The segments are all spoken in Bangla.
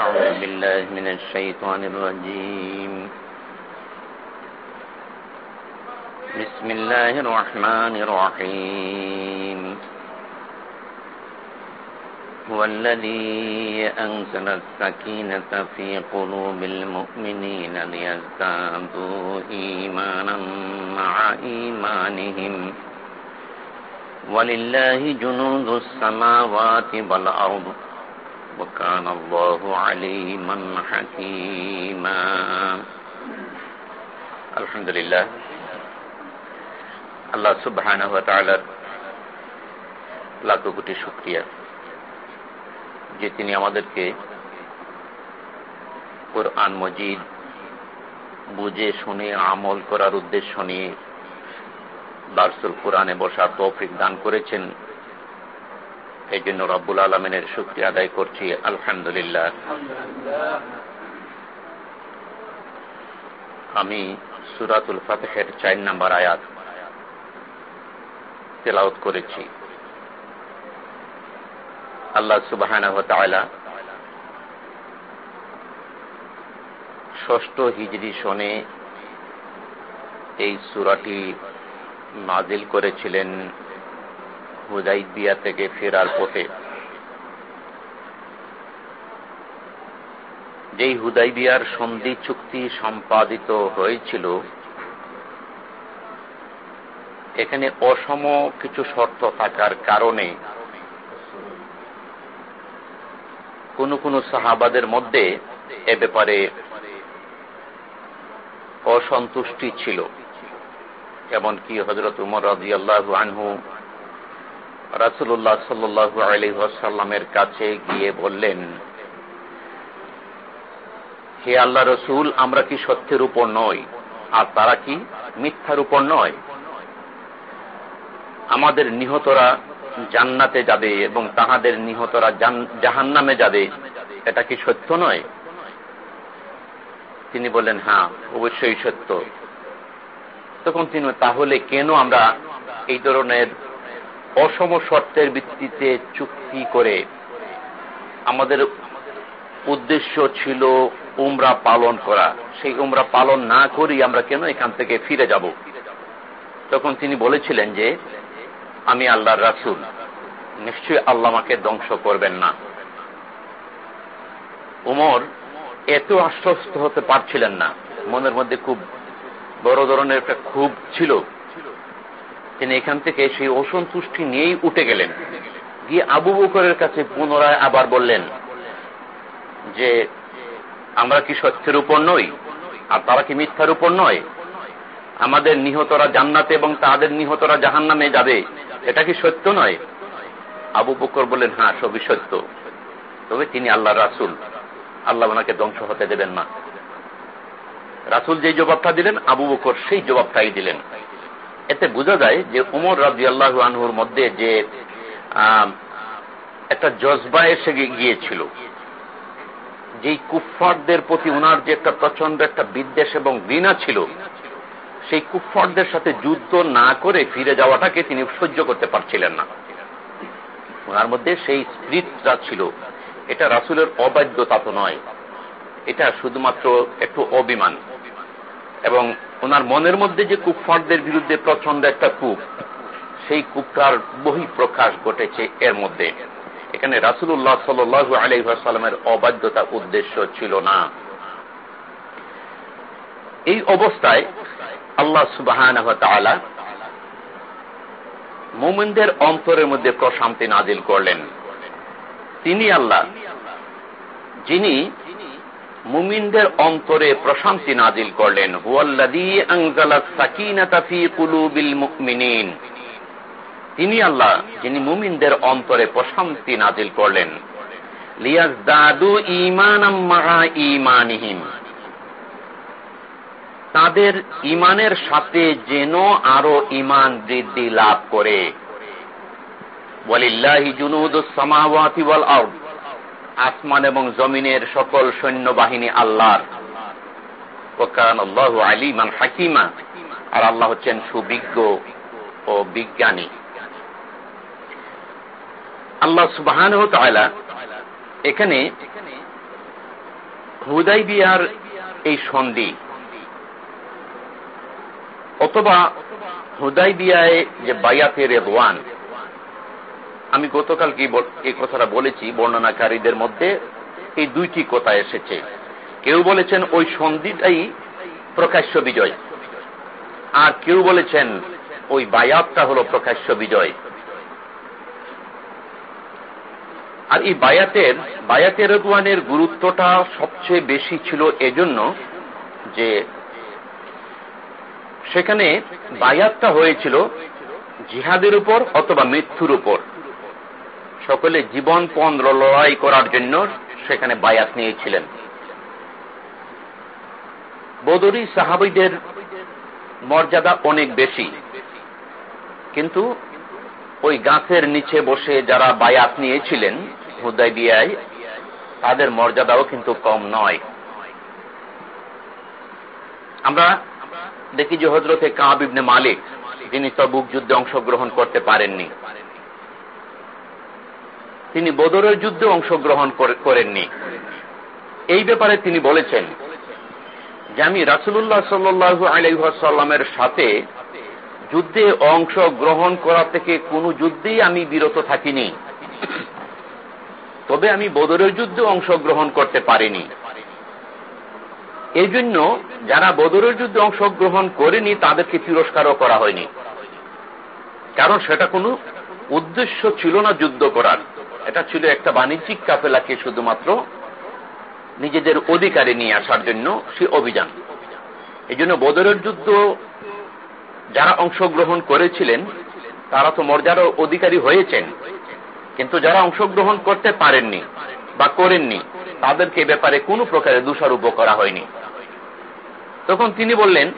أعوذ بالله من الشيطان الرجيم. بسم الله الرحمن الرحيم. هو الذي أنزل السكينة في قلوب المؤمنين ليزدادوا إيمانا مع إيمانهم. ولله جنود السماوات والأرض. وكان الله عليما حكيما الحمد لله আল্লাহ সুবহান লাখ কোটি শুক্রিয়া যে তিনি আমাদেরকে কোরআন মজিদ বুঝে শুনে আমল করার উদ্দেশ্য নিয়ে দার্সুল কোরআনে বসার তৌফিক দান করেছেন এই জন্য রব্বুল আলমিনের শুক্রিয়া আদায় করছি, আলহামদুলিল্লাহ। আমি সুরাতুল ফাতেহের চার নাম্বার আয়াত তেলাওত করেছি। আল্লাহ সুবাহ ষষ্ঠ হিজড়ি সনে এই সুরাটি নাজিল করেছিলেন। হুদাইবিয়া থেকে ফেরার পথে। যেই হুদাইবিয়ার সন্ধি চুক্তি সম্পাদিত হয়েছিল, এখানে অসম কিছু শর্ত থাকার কারণে কোন কোন সাহাবাদের মধ্যে এ ব্যাপারে অসন্তুষ্টি ছিল। এমনকি হজরত উমর রাজি আল্লাহ আনহু রাসুল্লাহ সাল্লু আলহাসাল্লামের কাছে গিয়ে বললেন, হে আল্লাহ রসুল, আমরা কি সত্যের উপর নই, আর তারা কি মিথ্যার উপর নয়? আমাদের নিহতরা জান্নাতে যাবে এবং তাহাদের নিহতরা জাহান নামে যাবে, এটা কি সত্য নয়? তিনি বললেন হ্যাঁ অবশ্যই সত্য। তখন তিনি, তাহলে কেন আমরা এই ধরনের অসম শর্তের ভিত্তিতে চুক্তি করে আমাদের উদ্দেশ্য ছিল উমরা পালন করা। সেই উমরা পালন না করি আমরা কেন এখান থেকে ফিরে যাব? তখন তিনি বলেছিলেন যে, আমি আল্লাহর রাসুল, নিশ্চয়ই আল্লাহ আমাকে ধ্বংস করবেন না। উমর এত আশ্বস্ত হতে পারছিলেন না। মনের মধ্যে খুব বড় ধরনের একটা ক্ষোভ ছিল। তিনি এখান থেকে সেই অসন্তুষ্টি নিয়েই উঠে গেলেন। গিয়ে আবু বকরের কাছে পুনরায় আবার বললেন যে, আমরা কি সত্যের উপর নই? আর তারা কি মিথ্যার উপর নয়? আমাদের নিহতরা জান্নাতে এবং তাদের নিহতরা জাহান নামে যাবে। এটা কি সত্য নয়? আবু বকর বললেন হ্যাঁ সবই সত্য। তবে তিনি আল্লাহ রাসুল। আল্লাহ ওনাকে ধ্বংস হতে দেবেন না। রাসুল যে জবাবটা দিলেন, আবু বকর সেই জবাবটাই দিলেন। এতে বোঝা যায় যে উমর রাজি আল্লাহ আনহুর মধ্যে যে একটা জজবা এসে গিয়েছিল। যেই কুফফারদের প্রতি ওনার যে একটা প্রচণ্ড একটা বিদ্বেষ এবং ঘৃণা ছিল, সেই কুফফারদের সাথে যুদ্ধ না করে ফিরে যাওয়াটাকে তিনি সহ্য করতে পারছিলেন না। ওনার মধ্যে সেই স্প্রিটটা ছিল। এটা রাসুলের অবাধ্যতা তো নয়। এটা শুধুমাত্র একটু অবিমান এবং ওনার মনের মধ্যে যে কুফফারদের বিরুদ্ধে প্রচণ্ড একটা কূপ, সেই কূপটার বহি প্রকাশ ঘটেছে এর মধ্যে। এখানে রাসুল্লাহ সাল্লু আলহামের অবাধ্যতা উদ্দেশ্য ছিল না। এই অবস্থায় আল্লাহ সুবাহ মোমিনদের অন্তরের মধ্যে প্রশান্তি নাজিল করলেন। তিনি আল্লাহ, যিনি মুমিনদের অন্তরে প্রশান্তি নাজিল করলেন তিনি আল্লাহ, যিনি মুমিনদের অন্তরে প্রশান্তি নাজিল করলেন তাদের ইমানের সাথে যেন আরও ইমান বৃদ্ধি লাভ করে। বলিল্লাহি জুনুদুস সামাওয়াতি ওয়াল আরদ। আসমান এবং জমিনের সকল সৈন্যবাহিনী আল্লাহর। আল্লাহ আলিমান হাকিমা। আর আল্লাহ হচ্ছেন সুবিজ্ঞ ও বিজ্ঞানী। আল্লাহ সুবাহান এখানে হুদাই বিয়ার এই সন্ধি অথবা হুদাই বিয়ায় যে বায়াতের রেদওয়ান আমি গতকাল কি এই কথাটা বলেছি, বর্ণনাকারীদের মধ্যে এই দুইটি কথা এসেছে। কেউ বলেছেন ওই সন্ধিটাই প্রকাশ্য বিজয়, আর কেউ বলেছেন ওই বায়াতটা হল প্রকাশ্য বিজয়। আর এই বায়াতের বায়াতের রেদওয়ানের গুরুত্বটা সবচেয়ে বেশি ছিল এজন্য যে সেখানে বায়াতটা হয়েছিল জিহাদের উপর অথবা মৃত্যুর উপর। সকলে জীবন পণ লড়াই করার জন্য সেখানে বায়াত নিয়েছিলেন। বদরি সাহাবিদের মর্যাদা অনেক বেশি। কিন্তু ওই গাছের নিচে বসে যারা বায়াত নিয়েছিলেন হুদাই বিয়ায় তাদের মর্যাদাও কিন্তু কম নয়। আমরা দেখি যে হজরতে কাব ইবনে মালিক যিনি তবুক যুদ্ধে অংশগ্রহণ করতে পারেননি। তিনি বদরের যুদ্ধে অংশগ্রহণ করেননি। এই ব্যাপারে তিনি বলেছেন যে আমি রাসুল্লাহ সাল্লু আলাইসাল্লামের সাথে যুদ্ধে অংশ গ্রহণ করা থেকে কোন যুদ্ধেই আমি বিরত থাকিনি। তবে আমি বদরের যুদ্ধে অংশগ্রহণ করতে পারিনি। এই জন্য যারা বদরের যুদ্ধে অংশগ্রহণ করেনি, তাদেরকে তিরস্কারও করা হয়নি। কারণ সেটা কোনো উদ্দেশ্য ছিল না যুদ্ধ করার। এটা ছিল একটা বাণিজ্যিক কাফেলাকে শুধুমাত্র নিজেদের অধিকারে নিয়ে আসার জন্য সে অভিযান। এই জন্য বদরের যুদ্ধ যারা অংশগ্রহণ করেছিলেন, তারা তো মর্যাদার অধিকারী হয়েছেন। কিন্তু যারা অংশগ্রহণ করতে পারেননি বা করেননি, তাদেরকে ব্যাপারে কোনো প্রকারে দোষারোপ করা হয়নি। তখন তিনি বললেন,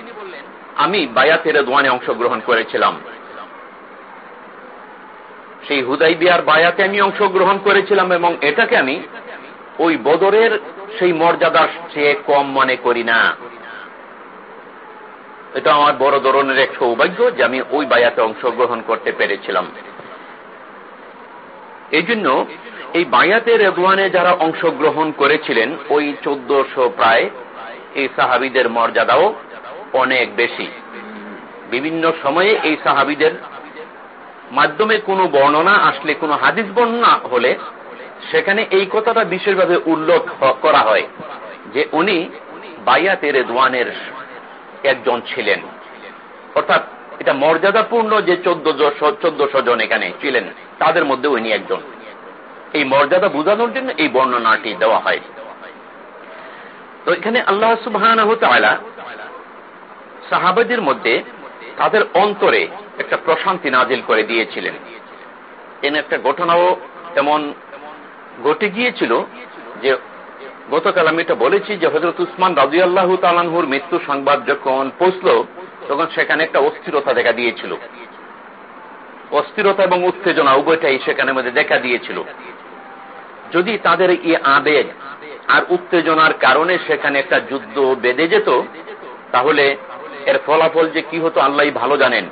আমি বায়াতের দোয়ানে অংশগ্রহণ করেছিলাম। সেই হুদাই বিয়ার বায়াতে আমি অংশগ্রহণ করেছিলাম এবং এটাকে আমি ওই বদরের সেই মর্যাদার চেয়ে কম মনে করি না। এটা আমার বড় ধরনের এক সৌভাগ্য যে আমি ওই বায়াতে অংশগ্রহণ করতে পেরেছিলাম। এই জন্য এই বায়াতে রেদওয়ানে যারা অংশগ্রহণ করেছিলেন, ওই চোদ্দশো প্রায় এই সাহাবিদের মর্যাদাও অনেক বেশি। বিভিন্ন সময়ে এই সাহাবিদের মাধ্যমে কোনো বর্ণনা আসলে কোনো হাদিস বর্ণনা হলে সেখানে এই কথাটা বিশেষভাবে উল্লেখ করা হয় যে উনি বাইয়াতের দোয়ানের একজন ছিলেন। অর্থাৎ এটা মর্যাদাপূর্ণ যে চোদ্দশো চোদ্দশো জন এখানে ছিলেন, তাদের মধ্যে উনি একজন। এই মর্যাদা বোঝানোর জন্য এই বর্ণনাটি দেওয়া হয়। তো এখানে আল্লাহ সুবাহ সাহাবাদের মধ্যে তাদের অন্তরে একটা প্রশান্তি নাজিল করে দিয়েছিলেন। এনে একটা ঘটনাও তেমন ঘটে গিয়েছিল যে গতকাল আমি এটা বলেছি যে হজরত উসমান রাজু আল্লাহ তালানহুর মৃত্যু সংবাদ যখন পৌঁছল, তখন সেখানে একটা অস্থিরতা দেখা দিয়েছিল। অস্থিরতা এবং উত্তেজনা উভয়টাই সেখানে মধ্যে দেখা দিয়েছিল। যদি তাদের এই আবেগ আর উত্তেজনার কারণে সেখানে একটা যুদ্ধ বেঁধে যেত, তাহলে এর ফলাফল যে কি হতো আল্লাহ ভালো জানেন।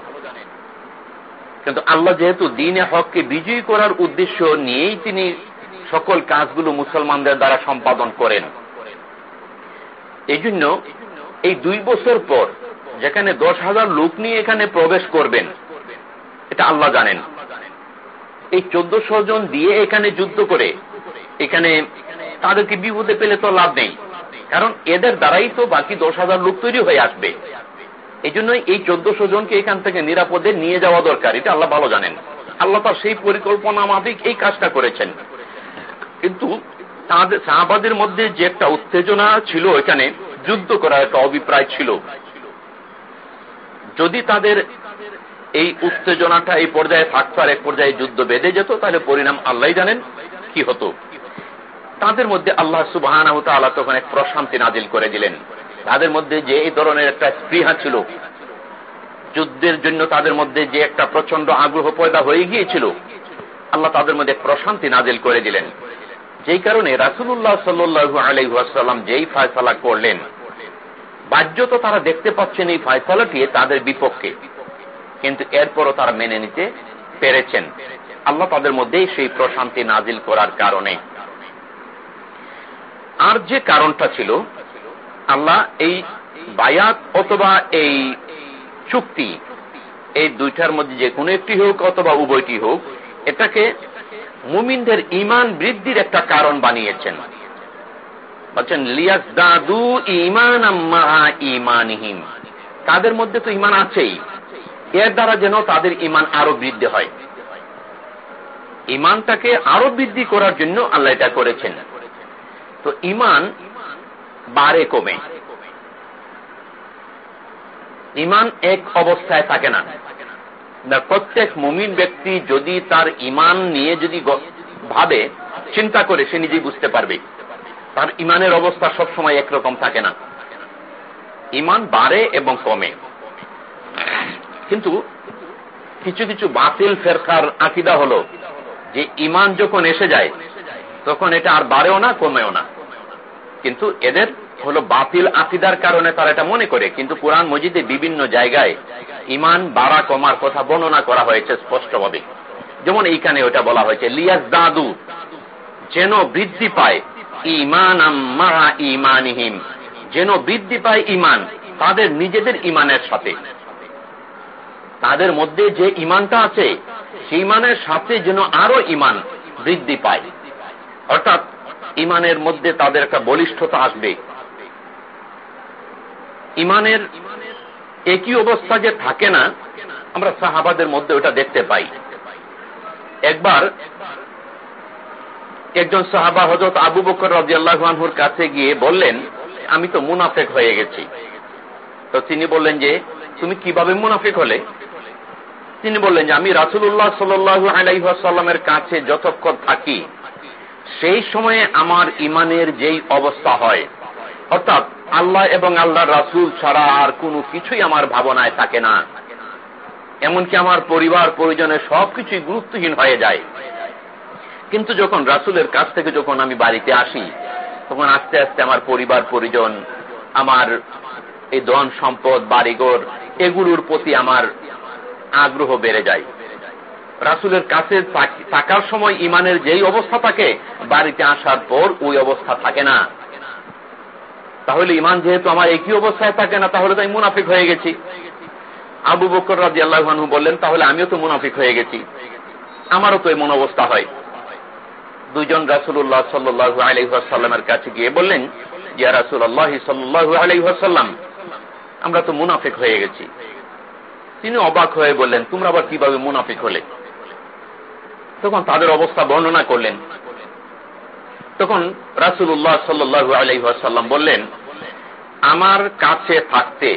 কিন্তু আল্লাহ যেহেতু দিনে হককে বিজয়ী করার উদ্দেশ্য নিয়েই তিনি সকল কাজগুলো মুসলমানদের দ্বারা সম্পাদন করেন। এই জন্য এই দুই বছর পর যেখানে দশ হাজার লোক নিয়ে এখানে প্রবেশ করবেন, এটা আল্লাহ জানেন। এই চোদ্দশো জন দিয়ে এখানে যুদ্ধ করে, এখানে তাদেরকে বিপদে পেলে তো লাভ নেই। কারণ এদের দ্বারাই তো বাকি দশ হাজার লোক তৈরি হয়ে আসবে। এই জন্য এই চোদ্দশো জনকে এখান থেকে নিরাপদে নিয়ে যাওয়া দরকার, এটা আল্লাহ ভালো জানেন। আল্লাহ তার সেই পরিকল্পনা মাফিক এই কাজটা করেছেন। কিন্তু তাদের সাহাবাদের মধ্যে যে একটা উত্তেজনা ছিল এখানে, যুদ্ধ করার একটা অভিপ্রায় ছিল। যদি তাদের এই উত্তেজনাটা এই পর্যায়ে থাকতো এক পর্যায়ে যুদ্ধ বেঁধে যেত, তাহলে পরিণাম আল্লাহ জানেন কি হতো। তাদের মধ্যে আল্লাহ সুবাহ তখন এক প্রশান্তি নাজিল করে দিলেন। তাদের মধ্যে যে এই ধরনের একটা স্পৃহা ছিল, যুদ্ধের জন্য তাদের মধ্যে যে একটা প্রচণ্ড আগ্রহ পয়দা হয়ে গিয়েছিল, আল্লাহ তাদের মধ্যে প্রশান্তি নাজিল করে দিলেন। যেই কারণে রাসুল্লাহ সাল্লু আলাইসাল্লাম যেই ফায়সালা করলেন বাহ্যত তারা দেখতে পাচ্ছেন এই ফায়সালাটি তাদের বিপক্ষে, কিন্তু এরপরও তারা মেনে নিতে পেরেছেন। আল্লাহ তাদের মধ্যেই সেই প্রশান্তি নাজিল করার কারণে। আর যে কারণটা ছিল আল্লাহ এই বায়াত অথবা এই চুক্তি, এই দুইটার মধ্যে যে কোনো একটি হোক অথবা উভয়টি হোক, এটাকে মুমিনদের ইমান বৃদ্ধির একটা কারণ বানিয়েছেন। বলছেন লিয়াস দাদু ইমান ইমানহিম তাদের মধ্যে তো ইমান আছেই। এর দ্বারা যেন তাদের ইমান আরও বৃদ্ধি হয়। ইমানটাকে আরও বৃদ্ধি করার জন্য আল্লাহ এটা করেছেন। তো ইমান বারে কমে। ইমান এক অবস্থায় থাকে না। প্রত্যেক মুমিন ব্যক্তি যদি তার ইমান নিয়ে যদি ভাবে, চিন্তা করে, সে নিজেই বুঝতে পারবে। তার ইমানের অবস্থা সবসময় একরকম থাকে না। ইমান বাড়ে এবং কমে। কিন্তু কিছু কিছু বাতিল ফেরকার আকিদা হলো যে, ইমান যখন এসে যায়, তখন এটা আর বাড়েও না, কমেও না। কিন্তু এদের হলো বাতিল আকিদার কারণে তারা এটা মনে করে। কিন্তু কোরআন মজিদে বিভিন্ন জায়গায় ইমান বাড়া কমার কথা বর্ণনা করা হয়েছে স্পষ্টভাবে। যেমন এইখানে ওটা বলা হয়েছে লিয়াস দাদু যেন বৃদ্ধি পায় ইমান ইমানহিম যেন বৃদ্ধি পায় ইমান তাদের নিজেদের ইমানের সাথে। তাদের মধ্যে যে ইমানটা আছে, সেই ইমানের সাথে যেন আরও ইমান বৃদ্ধি পায়। অর্থাৎ ইমানের মধ্যে তাদের একটা বলিষ্ঠতা আসবে। ইমানের একই অবস্থা যে থাকে না, আমরা সাহাবাদের মধ্যে ওটা দেখতে পাই। একবার একজন সাহাবা হজরত আবু বকর রাজিয়াল্লাহুর কাছে গিয়ে বললেন, আমি তো মুনাফেক হয়ে গেছি। তো তিনি বললেন যে, তুমি কীভাবে মুনাফিক হলে? তিনি বললেন যে, আমি রাসুল্লাহ সাল্লু আলাইসাল্লামের কাছে যতক্ষণ থাকি সেই সময়ে আমার ইমানের যেই অবস্থা হয়, অর্থাৎ আল্লাহ এবং আল্লাহ রাসুল ছাড়া আর কোনো কিছুই আমার ভাবনায় থাকে না। এমনকি আমার পরিবার, পরিজনে সবকিছুই গুরুত্বহীন হয়ে যায়। কিন্তু যখন রাসুলের কাছ থেকে যখন আমি বাড়িতে আসি, তখন আস্তে আস্তে আমার পরিবার, পরিজন, আমার এই ধন সম্পদ, বাড়িঘর, এগুলোর প্রতি আমার আগ্রহ বেড়ে যায়। রাসুলের কাছে থাকার সময় ইমানের যেই অবস্থা থাকে, বাড়িতে আসার পর ওই অবস্থা থাকে না। তাহলে ইমান যেহেতু আমার একই অবস্থায় থাকে না, তাহলে তো আমি মুনাফিক হয়ে গেছি। আবু বকর রাজি আল্লাহ বললেন, তাহলে আমিও তো মুনাফিক হয়ে গেছি। আমারও তো এমন অবস্থা হয়। দুজন রাসুল্লাহ সাল্লু আলহাসাল্লামের কাছে গিয়ে বললেন, ইয়া রাসুল আল্লাহ সাল্লু আলহাসাল্লাম আমরা তো মুনাফিক হয়ে গেছি। তিনি অবাক হয়ে বললেন, তোমরা আবার কীভাবে মুনাফিক হলে? তখন তাদের অবস্থা বর্ণনা করলেন। তখন রাসুল্লাহ সাল্লু আলহাসাল্লাম বললেন, আমার কাছে থাকতে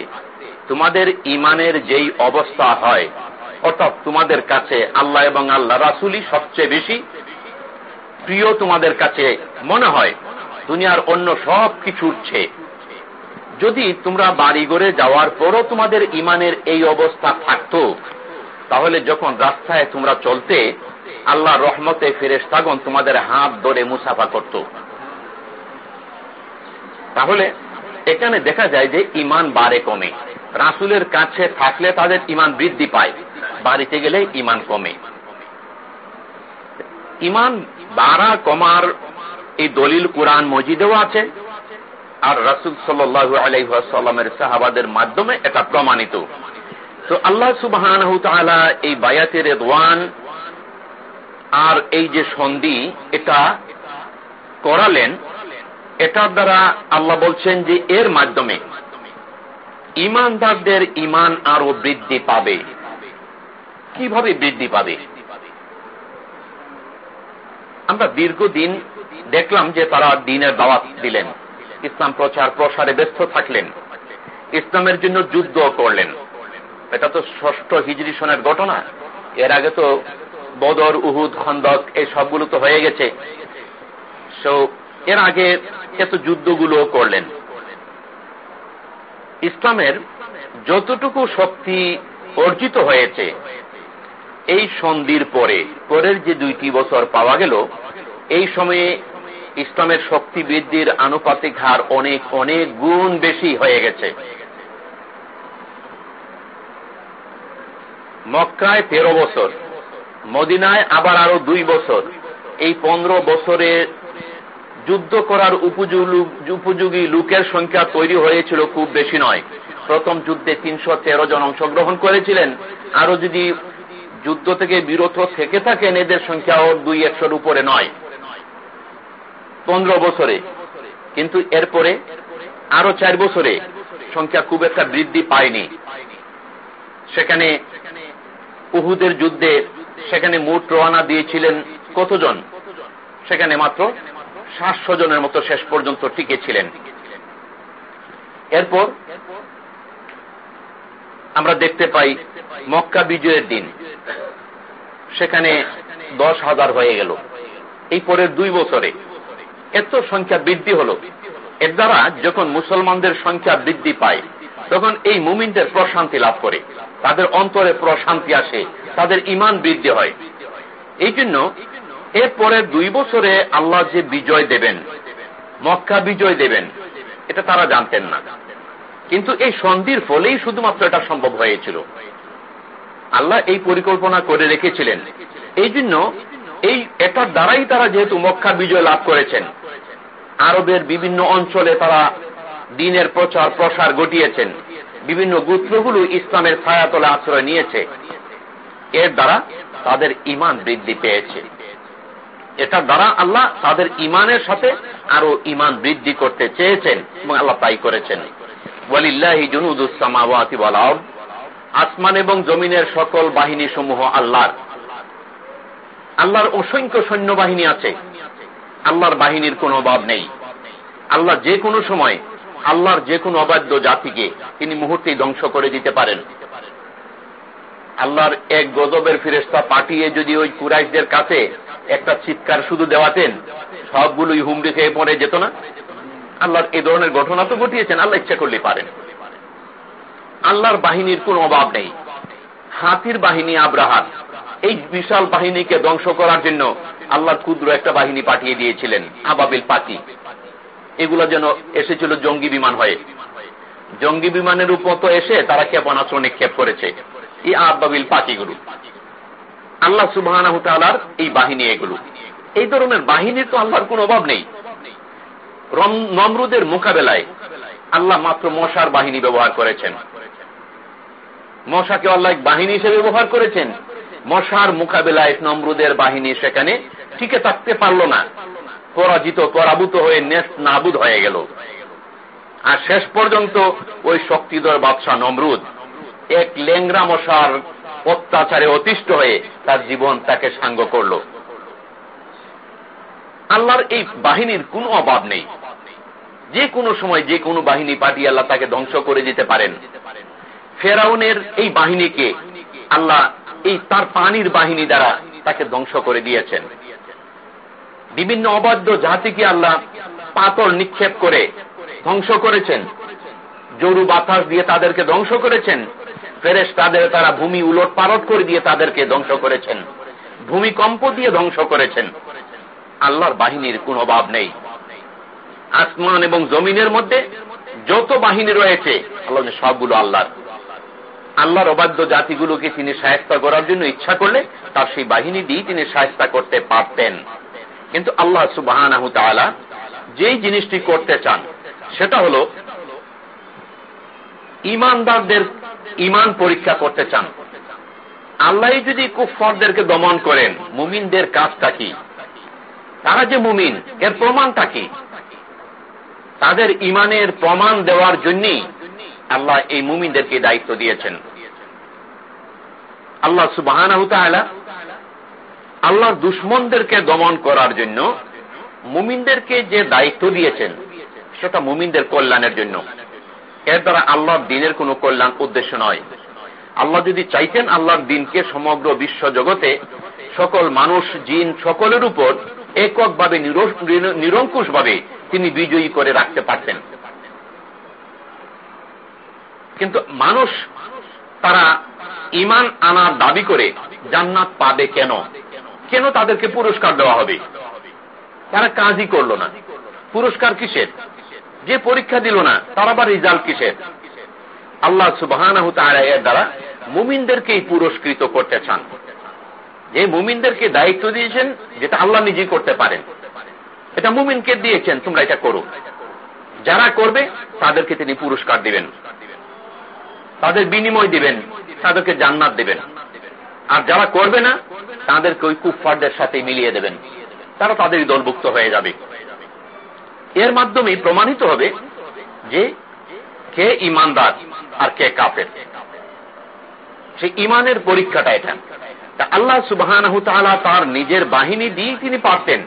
তোমাদের ইমানের যেই অবস্থা হয়, অর্থাৎ তোমাদের কাছে আল্লাহ এবং আল্লাহ রাসুলই সবচেয়ে বেশি প্রিয় তোমাদের কাছে মনে হয়, দুনিয়ার অন্য সব কিছু উঠছে যদি তোমরা বাড়ি গড়ে যাওয়ার পরও তোমাদের ইমানের এই অবস্থা থাকতো, তাহলে যখন রাস্তায় তোমরা চলতে আল্লাহ রহমতে ফেরেস্তাগন তোমাদের হাত ধরে মুসাফা করত। তাহলে এখানে দেখা যায় যে ইমান বাড়ে কমে। রাসুলের কাছে থাকলে তাদের ইমান বৃদ্ধি পায়, বাড়িতে গেলে ইমান কমে। ইমান বাড়া কমার এই দলিল কোরআন মজিদেও আছে, আর রাসুল সাল্লু আলাইসাল্লামের সাহাবাদের মাধ্যমে এটা প্রমাণিত। তো আল্লাহ সুবাহ এই বায়াতের দোয়ান আর এই যে সন্ধি, এটা করালেন, এটার দ্বারা আল্লাহ বলছেন যে এর মাধ্যমে ইমানদারদের ইমান আরও বৃদ্ধি পাবে। কীভাবে বৃদ্ধি পাবে? আমরা দীর্ঘদিন দেখলাম যে তারা দিনের দাওয়াত দিলেন, ইসলাম প্রচার প্রসারে ব্যস্ত থাকলেন, ইসলামের জন্য যুদ্ধ করলেন। এটা তো ষষ্ঠ হিজরি সনের ঘটনা। এর আগে তো বদর, উহুদ, খন্দক, এই সবগুলো তো হয়ে গেছে। সো এর আগে এত যুদ্ধগুলো করলেন। ইসলামের যতটুকু শক্তি অর্জিত হয়েছে, এই সন্ধির পরে, পরের যে দুইটি বছর পাওয়া গেল, এই সময়ে ইসলামের শক্তি বৃদ্ধির আনুপাতিক হার অনেক অনেক গুণ বেশি হয়ে গেছে। মক্কায় তেরো বছর। মদিনায় আবার আরও দুই বছর। এই পনেরো বছরের যুদ্ধ করার উপযোগী লোকের সংখ্যা তৈরি হয়েছিল খুব বেশি নয়। প্রথম যুদ্ধে তিনশো তেরো জন অংশগ্রহণ করেছিলেন। আরও যদি যুদ্ধ থেকে বিরত থেকে থাকেন, এদের সংখ্যাও দুই একশোর উপরে নয়। পনেরো বছরে। কিন্তু এরপরে আরও চার বছরে সংখ্যা খুব একটা বৃদ্ধি পায়নি। সেখানে উহুদের যুদ্ধে সেখানে মোট রওনা দিয়েছিলেন কতজন? সেখানে মাত্র সাতশো জনের মতো শেষ পর্যন্ত টিকে ছিলেন। এরপর আমরা দেখতে পাই মক্কা বিজয়ের দিন। সেখানে দশ হাজার হয়ে গেল। এই পরের দুই বছরে এত সংখ্যা বৃদ্ধি হল। এর দ্বারা যখন মুসলমানদের সংখ্যা বৃদ্ধি পায়, তখন এই মুমিনদের প্রশান্তি লাভ করে। তাদের অন্তরে প্রশান্তি আসে। তাদের ইমান বৃদ্ধি হয়। এই জন্য এর পরের দুই বছরে আল্লাহ যে বিজয় দেবেন, মক্কা বিজয় দেবেন, এটা তারা জানতেন না। কিন্তু এই সন্ধির ফলেই শুধুমাত্র এটা সম্ভব হয়েছিল। আল্লাহ এই পরিকল্পনা করে রেখেছিলেন। এই জন্য এই এটার দ্বারাই তারা যেহেতু মক্কা বিজয় লাভ করেছেন, আরবের বিভিন্ন অঞ্চলে তারা দিনের প্রচার প্রসার ঘটিয়েছেন, বিভিন্ন গুত্রগুলো ইসলামের ছায়াতলে আশ্রয় নিয়েছে। এর দ্বারা তাদের ইমান বৃদ্ধি পেয়েছে। এটার দ্বারা আল্লাহ তাদের ইমানের সাথে আরও ইমান বৃদ্ধি করতে চেয়েছেন এবং আল্লাহ তাই করেছেন। আসমান এবং জমিনের সকল বাহিনী সমূহ আল্লাহর। আল্লাহর অসংখ্য সৈন্যবাহিনী আছে। আল্লাহর বাহিনীর কোনো অভাব নেই। আল্লাহ যে কোনো সময় আল্লাহর যে কোনো অবাধ্য জাতিকে তিনি মুহূর্তেই ধ্বংস করে দিতে পারেন। আল্লাহর এক গজবের ফিরেস্তা পাঠিয়ে যদি ওই কুরাইশদের কাছে একটা চিৎকার শুধু দেওয়াতেন, সবগুলোই হুমড়ি খেয়ে পড়ে যেত না? আল্লাহর এই ধরনের ঘটনা তো ঘটিয়েছেন, আল্লাহ ইচ্ছা করলে পারেন। আল্লাহর বাহিনীর কোন অভাব নেই। হাতির বাহিনী আব্রাহাত এই বিশাল বাহিনীকে ধ্বংস করার জন্য আল্লাহর ক্ষুদ্র একটা বাহিনী পাঠিয়ে দিয়েছিলেন, আবাবিল পাখি এগুলো যেন এসেছিল জঙ্গি বিমান হয়ে। জঙ্গি বিমানের উপর তো এসে তারা ক্ষেপণাস্ত্র নিক্ষেপ করেছে। এই আবাবিল পাখিগুলো আল্লাহ সুবাহ এই বাহিনী এগুলো। এই ধরনের বাহিনীর তো আল্লাহর কোন অভাব নেই। নমরুদের মোকাবেলায় আল্লাহ মাত্র মশার বাহিনী ব্যবহার করেছেন। মশাকে আল্লাহ বাহিনী হিসেবে ব্যবহার করেছেন। মশার মোকাবেলায় নমরুদের বাহিনী সেখানে টিকে থাকতে পারল না। পরাজিত, পরাভূত হয়ে নেস নাবুদ হয়ে গেল। আর শেষ পর্যন্ত ওই শক্তিধর বাদশাহ নমরুদ এক লেংরা মশার অত্যাচারে অতিষ্ঠ হয়ে তার জীবন তাকে সাঙ্গ করল। আল্লাহর এই বাহিনীর কোনো অভাব নেই। যে কোনো সময় যে কোনো বাহিনী পাঠিয়ে আল্লাহ তাকে ধ্বংস করে দিতে পারেন। ফেরাউনের এই বাহিনীকে আল্লাহ এই তার পানির বাহিনী দ্বারা তাকে ধ্বংস করে দিয়েছেন। বিভিন্ন অবাধ্য জাতিকে আল্লাহ পাতল নিক্ষেপ করে ধ্বংস করেছেন। জরু বাতাস দিয়ে তাদেরকে ধ্বংস করেছেন। ফেরেস তাদের তারা ভূমি উলট পালট করে দিয়ে তাদেরকে ধ্বংস করেছেন। ভূমিকম্প দিয়ে ধ্বংস করেছেন। আল্লাহর বাহিনীর কোন অভাব নেই। আসমান এবং জমিনের মধ্যে যত বাহিনী রয়েছে সবগুলো আল্লাহর। আল্লাহর অবাধ্য জাতিগুলোকে তিনি সায়স্তা করার জন্য ইচ্ছা করলে তার সেই বাহিনী দিয়ে তিনি সায়স্তা করতে পারতেন। কিন্তু আল্লাহ সুবাহ যেই জিনিসটি করতে চান, সেটা হল ইমানদারদের ইমান পরীক্ষা করতে চান। আল্লাহ যদি কুফরদেরকে দমন করেন, মুমিনদের কাজটা কি? তারা যে মুমিন, এর প্রমাণটা কি? তাদের ইমানের প্রমাণ দেওয়ার জন্যই আল্লাহ এই মুমিনদেরকে দায়িত্ব দিয়েছেন। আল্লাহ সুবাহ আল্লাহ দুশ্মনদেরকে দমন করার জন্য মুমিনদেরকে যে দায়িত্ব দিয়েছেন, সেটা মুমিনদের কল্যাণের জন্য। এর দ্বারা আল্লাহর দিনের কোন কল্যাণ উদ্দেশ্য নয়। আল্লাহ যদি চাইতেন আল্লাহর দিনকে সমগ্র বিশ্ব জগতে সকল মানুষ, জিন সকলের উপর এককভাবে নিরঙ্কুশ ভাবে তিনি বিজয়ী করে রাখতে পারতেন। কিন্তু মানুষ, তারা ইমান আনার দাবি করে জান্নাত পাবে কেন? কেন তাদেরকে পুরস্কার দেওয়া হবে? তারা কাজই করল না। পুরস্কার কিসের? যে পরীক্ষা দিল না, তার আবার রিজাল্ট কিসের? আল্লাহ সুবাহ এর দ্বারা মুমিনদেরকেই পুরস্কৃত করতে চান। যে মুমিনদেরকে দায়িত্ব দিয়েছেন, যেটা আল্লাহ নিজেই করতে পারেন। এটা মুমিনকে দিয়েছেন, তোমরা এটা করো। যারা করবে, তাদেরকে তিনি পুরস্কার দিবেন। তাদের বিনিময় দিবেন, তাদেরকে জান্নাত দিবেন। আর যারা করবে না, তাদেরকে ওই কুফফারদের সাথে মিলিয়ে দেবেন। তারা তাদেরই দলভুক্ত হয়ে যাবে। এর মাধ্যমে প্রমাণিত হবে যে কে ইমানদার আর কে কাপের সে ইমানের পরীক্ষাটা এটা। আল্লাহ সুবাহ তার নিজের বাহিনী দিয়ে তিনি পারতেন।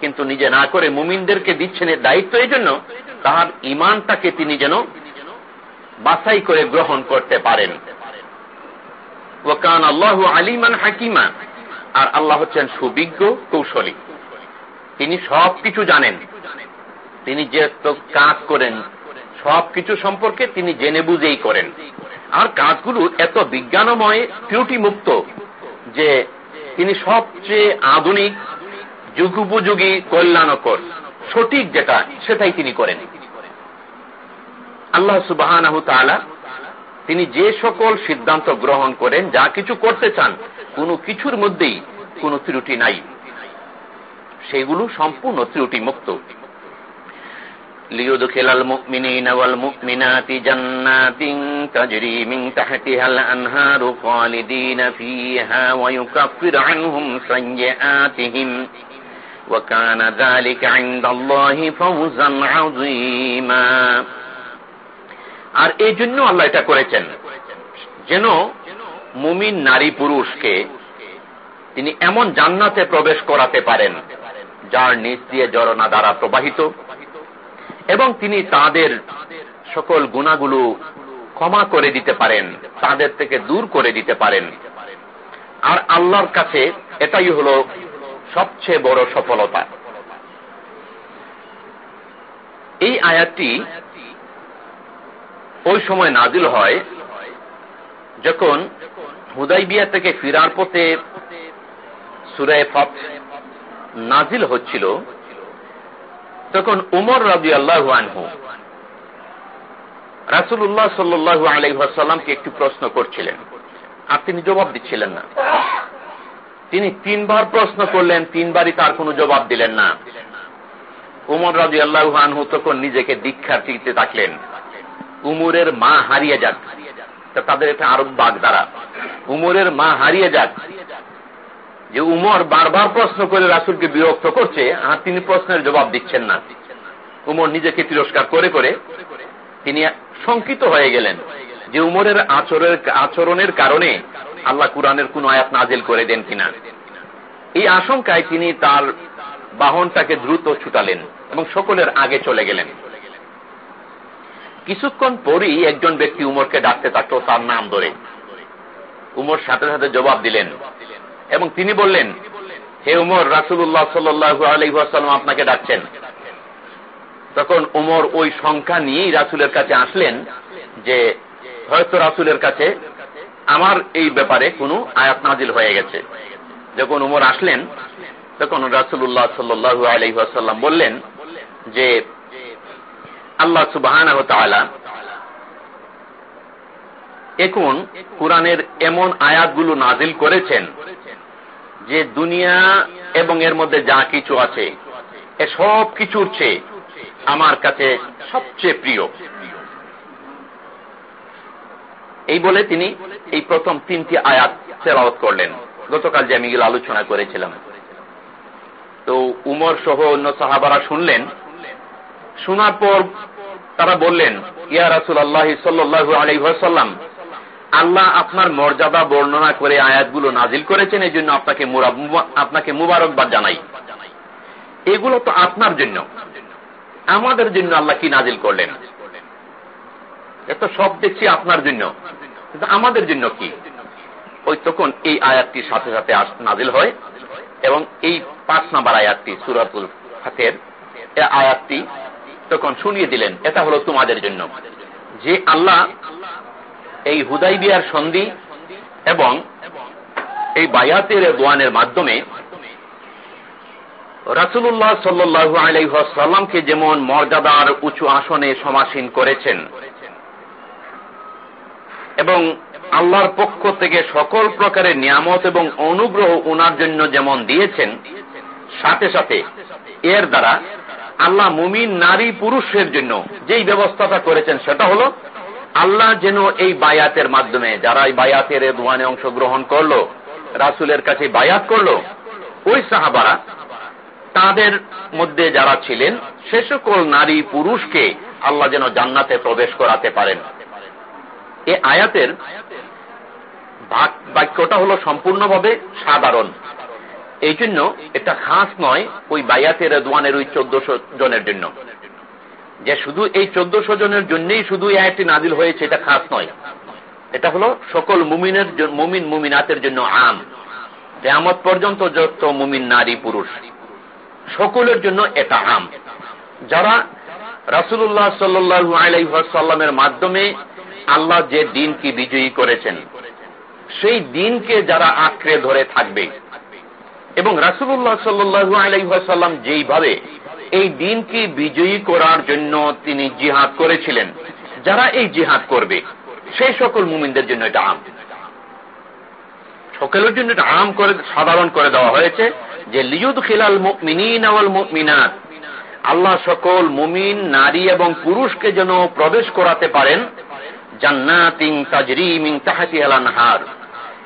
কিন্তু নিজে না করে মুমিনদেরকে দিচ্ছেন এর দায়িত্ব এই জন্য তার ইমানটাকে তিনি যেন বাছাই করে গ্রহণ করতে পারেন। ওকান আল্লাহ আলিমান হাকিমা। আর আল্লাহ হচ্ছেন সুবিজ্ঞ, কৌশলী। তিনি সব কিছু জানেন। তিনি যে কাজ করেন সব কিছু সম্পর্কে তিনি জেনে বুঝেই করেন। আর কাজগুলো এত বিজ্ঞানময় ত্রুটি মুক্ত যে তিনি সবচেয়ে আধুনিক, যুগোপযোগী, কল্যাণকর, সঠিক যেটা, সেটাই তিনি করেন। আল্লাহ সুবাহ তিনি যে সকল সিদ্ধান্ত গ্রহণ করেন, যা কিছু করতে চান, কোনো কিছুর মধ্যেই কোনো ত্রুটি নাই। সেগুলো সম্পূর্ণ ত্রুটি মুক্ত ليدخل المؤمنين والمؤمنات جنات تجري من تحتها الأنهار خالدين فيها ويكفر عنهم سيئاتهم وكان ذلك عند الله فوزا عظيما আর এই জন্য আল্লাহ এটা করেছেন যেন মুমিন নারী পুরুষকে তিনি এমন জান্নাতে প্রবেশ করাতে পারেন যার নিচ দিয়ে জরনা দ্বারা প্রবাহিত এবং তিনি তাদের সকল গুণাগুলো ক্ষমা করে দিতে পারেন, তাদের থেকে দূর করে দিতে পারেন। আর আল্লাহর কাছে এটাই হল সবচেয়ে বড় সফলতা। এই আয়াতটি ওই সময় নাজিল হয় যখন হুদাই বিয়া থেকে ফিরার পথে সুরায় ফত নাজিল হচ্ছিল। তখন উমর রাজি আল্লাহ রাসুল্লাহ সাল্লু আলহাসাল্লামকে একটি প্রশ্ন করছিলেন। আর তিনি জবাব দিচ্ছিলেন না। তিনি তিনবার প্রশ্ন করলেন, তিনবারই তার কোনো জবাব দিলেন না। উমর রাজি আল্লাহ তখন নিজেকে দীক্ষার চিনতে থাকলেন উমরের মা হারিয়ে যাক। তাদের একটা আরব বাগ দ্বারা উমরের মা হারিয়ে যাক। যে উমর বারবার প্রশ্ন করে রাসুলকে বিরক্ত করছে, আর তিনি প্রশ্নের জবাব দিচ্ছেন না। উমর নিজেকে তিরস্কার করে করে তিনি শঙ্কিত হয়ে গেলেন যে উমরের আচরের আচরণের কারণে আল্লাহ কুরআনের কোন আয়াত নাজিল করে দেন কিনা। এই আশঙ্কায় তিনি তার বাহনটাকে দ্রুত ছুটালেন এবং সকলের আগে চলে গেলেন। কিছুক্ষণ পরই একজন ব্যক্তি উমরকে ডাকতে থাকতো তার নাম ধরে। উমর সাথে সাথে জবাব দিলেন এবং তিনি বললেন, হে উমর রাসুল্লাহ সাল্লু আপনাকে ডাকছেন। তখন উমর ওই সংখ্যা নিয়েই রাসুলের কাছে আসলেন যে, হয়তো রাসুলের কাছে আমার এই ব্যাপারে কোনো আয়াত নাজিল হয়ে গেছে। যখন উমর আসলেন, তখন রাসুল্লাহ সাল্লু আলহাসাল্লাম বললেন যে, আল্লাহ সুবাহ এখন কোরআনের এমন আয়াতগুলো নাজিল করেছেন যে দুনিয়া এবং এর মধ্যে যা কিছু আছে, এ সব কিছুর চেয়ে আমার কাছে সবচেয়ে প্রিয়। এই বলে তিনি এই প্রথম তিনটি আয়াত তেলাওয়াত করলেন। গতকাল যে আমি এগুলো আলোচনা করেছিলাম। তো উমর সহ অন্য সাহাবারা শুনলেন। শোনার পর তারা বললেন, ইয়া রাসুল আল্লাহ সাল্লু আলহাসাল্লাম আল্লাহ আপনার মর্যাদা বর্ণনা করে আয়াতগুলো নাজিল করেছেন, এই জন্য আপনাকে আপনাকে মুবারকবাদ জানাই। এগুলো তো আপনার জন্য। আমাদের জন্য আল্লাহ কি নাজিল করলেন? এত সব দেখছি আপনার জন্য। কিন্তু আমাদের জন্য কি? ওই তখন এই আয়াতটির সাথে সাথে নাজিল হয় এবং এই পাঁচ নাম্বার আয়াতটি, সুরাতুল হাতের আয়াতটি তখন শুনিয়ে দিলেন, এটা হলো তোমাদের জন্য। যে আল্লাহ এই হুদাই বিয়ার সন্ধি এবং এই বায়াতের দোয়ানের মাধ্যমে রাসুল্লাহ সাল্লু আলাইসাল্লামকে যেমন মর্যাদার উঁচু আসনে সমাসীন করেছেন এবং আল্লাহর পক্ষ থেকে সকল প্রকারের নিয়ামত এবং অনুগ্রহ ওনার জন্য যেমন দিয়েছেন, সাথে সাথে এর দ্বারা আল্লাহ মুমিন নারী পুরুষের জন্য যেই ব্যবস্থাটা করেছেন সেটা হলো আল্লাহ যেন এই বায়াতের মাধ্যমে, যারা এই বায়াতের দোয়ানে অংশগ্রহণ করল, রাসুলের কাছে বায়াত করল, ওই সাহাবারা, তাদের মধ্যে যারা ছিলেন, সে সকল নারী পুরুষকে আল্লাহ যেন জান্নাতে প্রবেশ করাতে পারেন। এ আয়াতের বাক্যটা হলো সম্পূর্ণভাবে সাধারণ। এই জন্য এটা খাস নয়, ওই বায়াতের দোয়ানের ওই চোদ্দশো জনের জন্য। যে শুধু এই চোদ্দশো জনের জন্যই শুধু এই আয়াতটি নাজিল হয়েছে, এটা খাস নয়। এটা হলো সকল মুমিনের মুমিন মুমিনাতের জন্য আম। কেয়ামত পর্যন্ত যত মুমিন নারী, পুরুষ, সকলের জন্য এটা আম। যারা রাসুল্লাহ সাল্লু মাধ্যমে আল্লাহ যে দিনকে বিজয়ী করেছেন, সেই দিনকে যারা আঁকড়ে ধরে থাকবে, এবং রাসুল্লাহ সাল্লু আলাইসাল্লাম যেইভাবে এই দিনকে বিজয়ী করার জন্য তিনি জিহাদ করেছিলেন। যারা এই জিহাদ করবে, সেই সকল মুমিনদের জন্য এটা আম। সকলের জন্য এটা আম করে, সাধারণ করে দেওয়া হয়েছে যে লিউদ খিলাল মিনিন মিনাত আল্লাহ সকল মুমিন, নারী এবং পুরুষকে যেন প্রবেশ করাতে পারেন। জান্নাতিং তাজরিমিং তাহাতি আলানহার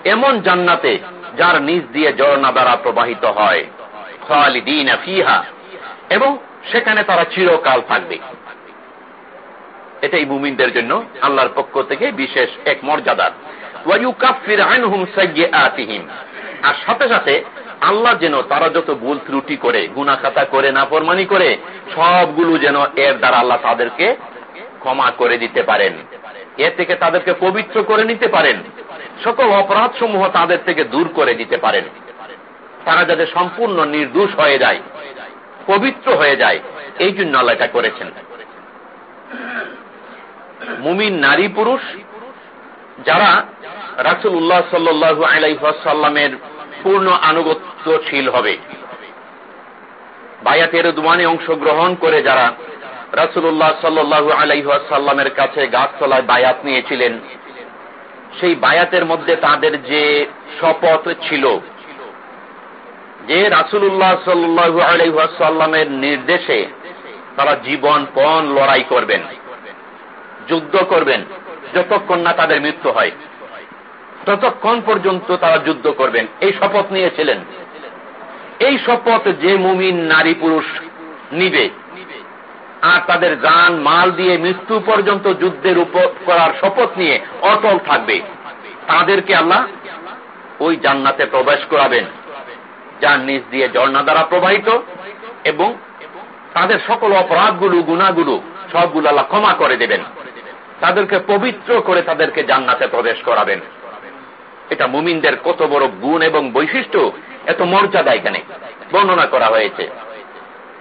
এমন জান্নাতে যার নিজ দিয়ে জরনা দ্বারা প্রবাহিত হয়। খালিদিন ফিহা। এবং সেখানে তারা চিরকাল থাকবে। এটাই মুমিনদের জন্য আল্লাহর পক্ষ থেকে বিশেষ এক মর্যাদার আর সাথে সাথে আল্লাহ যেন তারা যত ভুল ত্রুটি করে গুনাখাতা করে না ফরমানি করে, সবগুলো যেন এর দ্বারা আল্লাহ তাদেরকে ক্ষমা করে দিতে পারেন। এর থেকে তাদেরকে পবিত্র করে নিতে পারেন। সকল অপরাধ সমূহ তাদের থেকে দূর করে দিতে পারেন। তারা যাতে সম্পূর্ণ নির্দোষ হয়ে যায়। পবিত্র হয়ে যায়। এই জন্য আল্লাহ এটা করেছেন। মুমিন নারী পুরুষ, যারা রাসুল উল্লাহ সাল্লু আলাইসাল্লামের পূর্ণ আনুগত্যশীল হবে। বায়াতের দুমানে অংশগ্রহণ করে যারা রাসুল্লাহ সাল্লু আলাইসাল্লামের কাছে গাছতলায় বায়াত নিয়েছিলেন, সেই বায়াতের মধ্যে তাদের যে শপথ ছিল যে রাসুল্লাহ সাল্লু আলাইসাল্লামের নির্দেশে তারা জীবন পণ লড়াই করবেন, যুদ্ধ করবেন, যতক্ষণ না তাদের মৃত্যু হয়, ততক্ষণ পর্যন্ত তারা যুদ্ধ করবেন। এই শপথ নিয়েছিলেন। এই শপথ যে মুমিন নারী পুরুষ নিবে আর তাদের গান মাল দিয়ে মৃত্যু পর্যন্ত যুদ্ধের উপর করার শপথ নিয়ে অটল থাকবে, তাদেরকে আল্লাহ ওই জান্নাতে প্রবেশ করাবেন। যার নিজ দিয়ে ঝর্ণা দ্বারা প্রবাহিত এবং তাদের সকল অপরাধগুলো, গুণাগুলো সবগুলো আল্লাহ ক্ষমা করে দেবেন। তাদেরকে পবিত্র করে তাদেরকে জান্নাতে প্রবেশ করাবেন। এটা মুমিনদের কত বড় গুণ এবং বৈশিষ্ট্য, এত মর্যাদা এখানে বর্ণনা করা হয়েছে।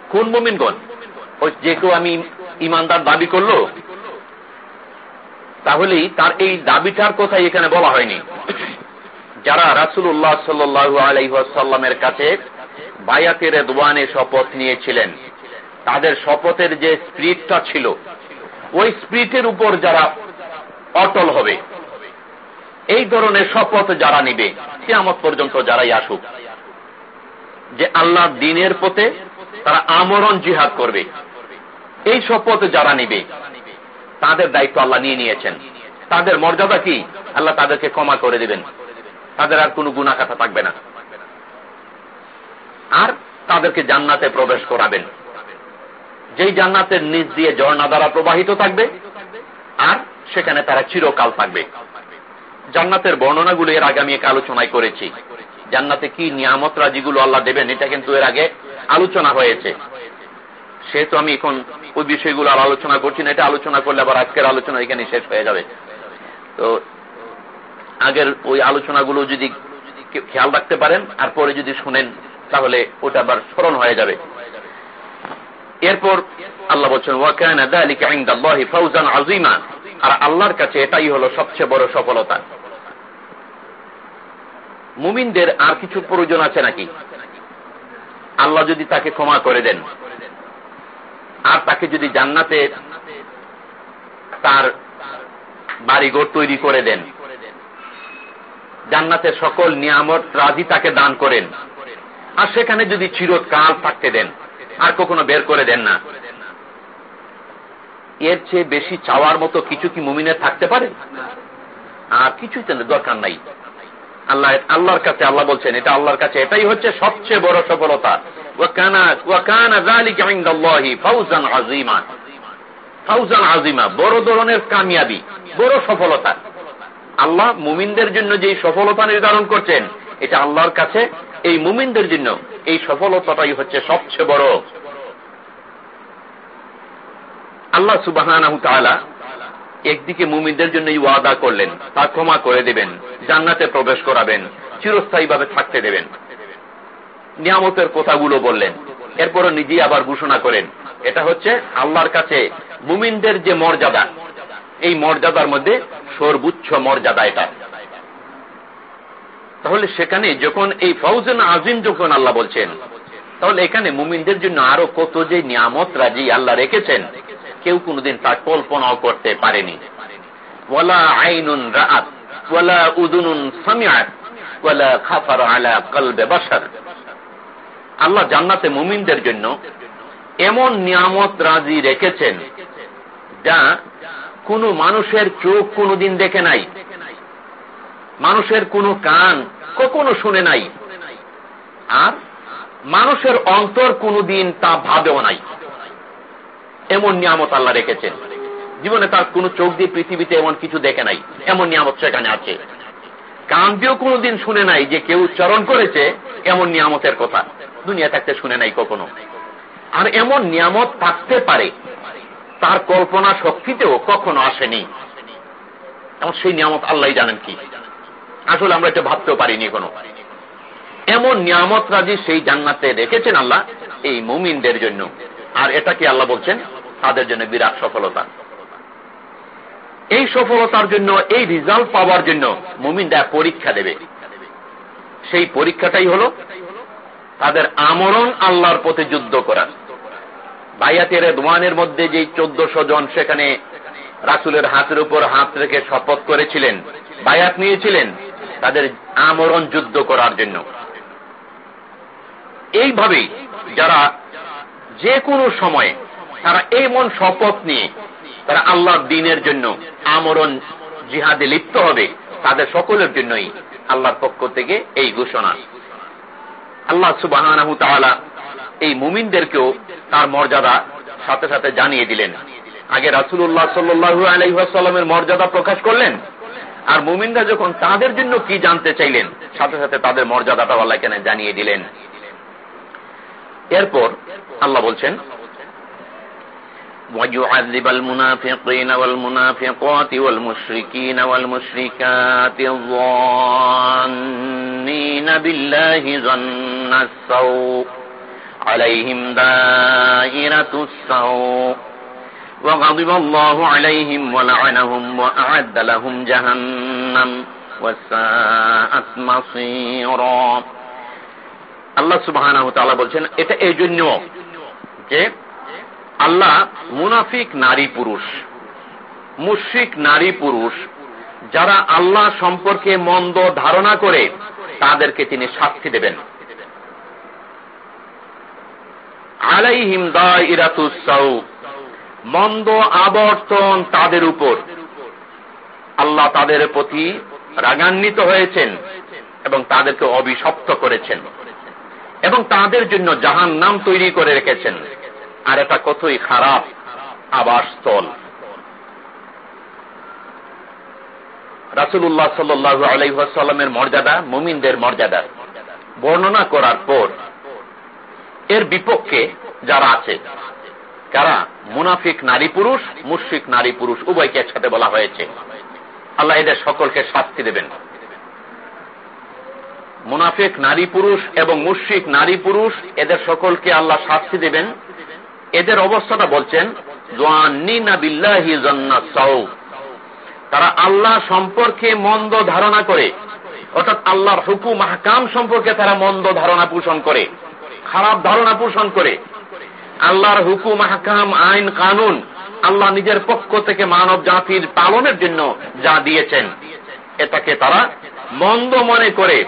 কোন মুমিনগণ? ওই যে কেউ আমি ইমানদার দাবি করল, তাহলেই তার এই দাবিটার কথাই এখানে বলা হয়নি। যারা রাসুল্লাহ সাল্লু আলাইসাল্লামের কাছে বায়াতের দোয়ানে শপথ নিয়েছিলেন, তাদের শপথের যে স্প্রিটটা ছিল, ওই স্প্রিটের উপর যারা অটল হবে, এই ধরনের শপথ যারা নিবে কেমত পর্যন্ত যারাই আসুক, যে আল্লাহ দিনের পথে তারা আমরণ জিহাদ করবে, এই শপথ যারা নিবে, তাদের দায়িত্ব আল্লাহ নিয়ে নিয়েছেন। তাদের মর্যাদা কি? আল্লাহ তাদেরকে ক্ষমা করে দিবেন। তাদের আর কোনো গুণাকাথা থাকবে না। আর তাদেরকে জান্নাতে প্রবেশ করাবেন। যেই জান্নাতের নিচ দিয়ে ঝর্ণা দ্বারা প্রবাহিত থাকবে, আর সেখানে তারা চিরকাল থাকবে। জান্নাতের বর্ণনাগুলো এর আগে আমি এক আলোচনায় করেছি। জান্নাতে কি নিয়ামত রাজিগুলো আল্লাহ দেবেন, এটা কিন্তু এর আগে আলোচনা হয়েছে। সেহেতু আমি এখন ওই বিষয়গুলো আর আলোচনা করছি না, এটা আলোচনা করলে আবার আজকের আলোচনা এখানে শেষ হয়ে যাবে। তো আগের ওই আলোচনাগুলো যদি খেয়াল রাখতে পারেন, আর পরে যদি শুনেন, তাহলে ওটা আবার স্মরণ হয়ে যাবে। এরপর আল্লাহ বলছেন ফৌজান আজিমা আর আল্লাহর কাছে এটাই হলো সবচেয়ে বড় সফলতা। মুমিনদের আর কিছু প্রয়োজন আছে নাকি? আল্লাহ যদি তাকে ক্ষমা করে দেন, আর তাকে যদি জান্নাতে তার বাড়িঘর তৈরি করে দেন জান্নাতের সকল নিয়ামত রাজি তাকে দান করেন। আর সেখানে যদি চিরকাল থাকতে দেন, আর কখনো বের করে দেন না। এর চেয়ে বেশি চাওয়ার মতো কিছু কি মুমিনের থাকতে পারে? আর কিছুই দরকার নাই। আল্লাহ, আল্লাহর কাছে আল্লাহ বলছেন, এটা আল্লাহর কাছে, এটাই হচ্ছে সবচেয়ে বড় সফলতা। বড় ধরনের কামিয়াবি, বড় সফলতা। আল্লাহ মুমিনদের জন্য যে সফলতা নির্ধারণ করছেন, এটা আল্লাহর কাছে এই মুমিনদের জন্য এই সফলতাটাই হচ্ছে সবচেয়ে বড়। আল্লাহ সুবাহ একদিকে মুমিনদের জন্য ওয়াদা করলেন, তা ক্ষমা করে দেবেন, জান্নাতে প্রবেশ করাবেন চিরস্থায়ী ভাবে থাকতে দেবেন। নিয়ামতের কথাগুলো বললেন, এরপরও নিজেই আবার ঘোষণা করেন, এটা হচ্ছে আল্লাহর কাছে মুমিনদের যে মর্যাদা এই মর্যাদার মধ্যে সর্বোচ্চ মর্যাদা এটা। তাহলে সেখানে যখন এই ফৌজেন আজিম যখন আল্লাহ বলছেন, তাহলে এখানে মুমিনদের জন্য আরও কত যে নিয়ামত রাজি আল্লাহ রেখেছেন, কেউ কোনদিন তা কল্পনাও করতে পারেনি। ওয়ালা আইনুন রাত ওয়ালা উদুনুন সামিয়াত ওয়ালা খাফার আলা কলবে বাসার আল্লাহ জান্নাতে মুমিনদের জন্য এমন নিয়ামত রাজি রেখেছেন, যা কোন মানুষের চোখ কোনদিন দেখে নাই। মানুষের কোনো কান কখনো শুনে নাই। আর মানুষের অন্তর কোনদিন তা ভাবেও নাই। এমন নিয়ামত আল্লাহ রেখেছেন। জীবনে তার কোন চোখ দিয়ে পৃথিবীতে এমন কিছু দেখে নাই। এমন নিয়ামত সেখানে আছে। কান দিয়েও কোনোদিন শুনে নাই যে কেউ উচ্চারণ করেছে এমন নিয়ামতের কথা। দুনিয়া থাকতে শুনে নাই কখনো। আর এমন নিয়ামত থাকতে পারে তার কল্পনা শক্তিতেও কখনো আসেনি। এমন সেই নিয়ামত আল্লাহ জানেন কি? আসলে আমরা এটা ভাবতেও পারিনি কোনো এমন নিয়ামত রাজি সেই জান্নাতে রেখেছেন আল্লাহ এই মুমিনদের জন্য। আর এটা কি আল্লাহ বলছেন? তাদের জন্য বিরাট সফলতা। এই সফলতার জন্য, এই রিজাল্ট পাওয়ার জন্য মুমিনরা পরীক্ষা দেবে। সেই পরীক্ষাটাই হল তাদের আমরণ আল্লাহর পথে যুদ্ধ করা। বাইয়াতের দোয়ানের মধ্যে যে চোদ্দশো জন সেখানে রাসুলের হাতের উপর হাত রেখে শপথ করেছিলেন, বায়াত নিয়েছিলেন তাদের আমরণ যুদ্ধ করার জন্য। এইভাবেই যারা যে কোনো সময়ে তারা এমন শপথ নিয়ে তারা আল্লাহর দিনের জন্য আমরণ জিহাদে লিপ্ত হবে, তাদের সকলের জন্যই আল্লাহর পক্ষ থেকে এই ঘোষণা। আল্লাহ সুবাহ এই মুমিনদেরকেও তার মর্যাদা সাথে সাথে জানিয়ে দিলেন আগে রাসুল্লাহ সাল্লু আলহামের মর্যাদা প্রকাশ করলেন আর মুমিনরা যখন তাদের জন্য কি জানতে চাইলেন সাথে সাথে তাদের মর্যাদাটা আল্লাহ কেন জানিয়ে দিলেন এরপর আল্লাহ বলছেন ويعذب المنافقين والمنافقات والمشركين والمشركات الظانين بالله ظن السوء عليهم دائرة السوء وغضب الله عليهم ولعنهم وأعد لهم جهنم وساءت مصيرا আল্লাহ সুবাহ বলছেন এটা এই জন্য যে আল্লাহ মুনাফিক নারী পুরুষ মুশ্রিক নারী পুরুষ যারা আল্লাহ সম্পর্কে মন্দ ধারণা করে তাদেরকে তিনি শাস্তি দেবেন আলাইহিম দাইরাতুসাউ মন্দ আবর্তন তাদের উপর। আল্লাহ তাদের প্রতি রাগান্বিত হয়েছেন এবং তাদেরকে অভিশপ্ত করেছেন এবং তাদের জন্য জাহান নাম তৈরি করে রেখেছেন। আর এটা কতই খারাপ আবাসস্থল। রাসুল্লাহ সাল্লু আলাইসাল্লামের মর্যাদা মুমিনদের মর্যাদা। বর্ণনা করার পর এর বিপক্ষে যারা আছে, কারা? মুনাফিক নারী পুরুষ মুশিক নারী পুরুষ, উভয়কে একসাথে বলা হয়েছে। আল্লাহ এদের সকলকে শাস্তি দেবেন। মুনাফিক নারী পুরুষ এবং মুশিক নারী পুরুষ, এদের সকলকে আল্লাহ শাস্তি দেবেন। এদের অবস্থাটা বলছেন তারা আল্লাহ সম্পর্কে মন্দ ধারণা করে, অর্থাৎ আল্লাহর হুকুম হাকাম সম্পর্কে তারা মন্দ ধারণা পোষণ করে। খারাপ ধারণা পোষণ করে। আল্লাহর হুকুম হাকাম আইন, কানুন আল্লাহ নিজের পক্ষ থেকে মানব জাতির পালনের জন্য যা দিয়েছেন। এটাকে তারা মন্দ মনে করে,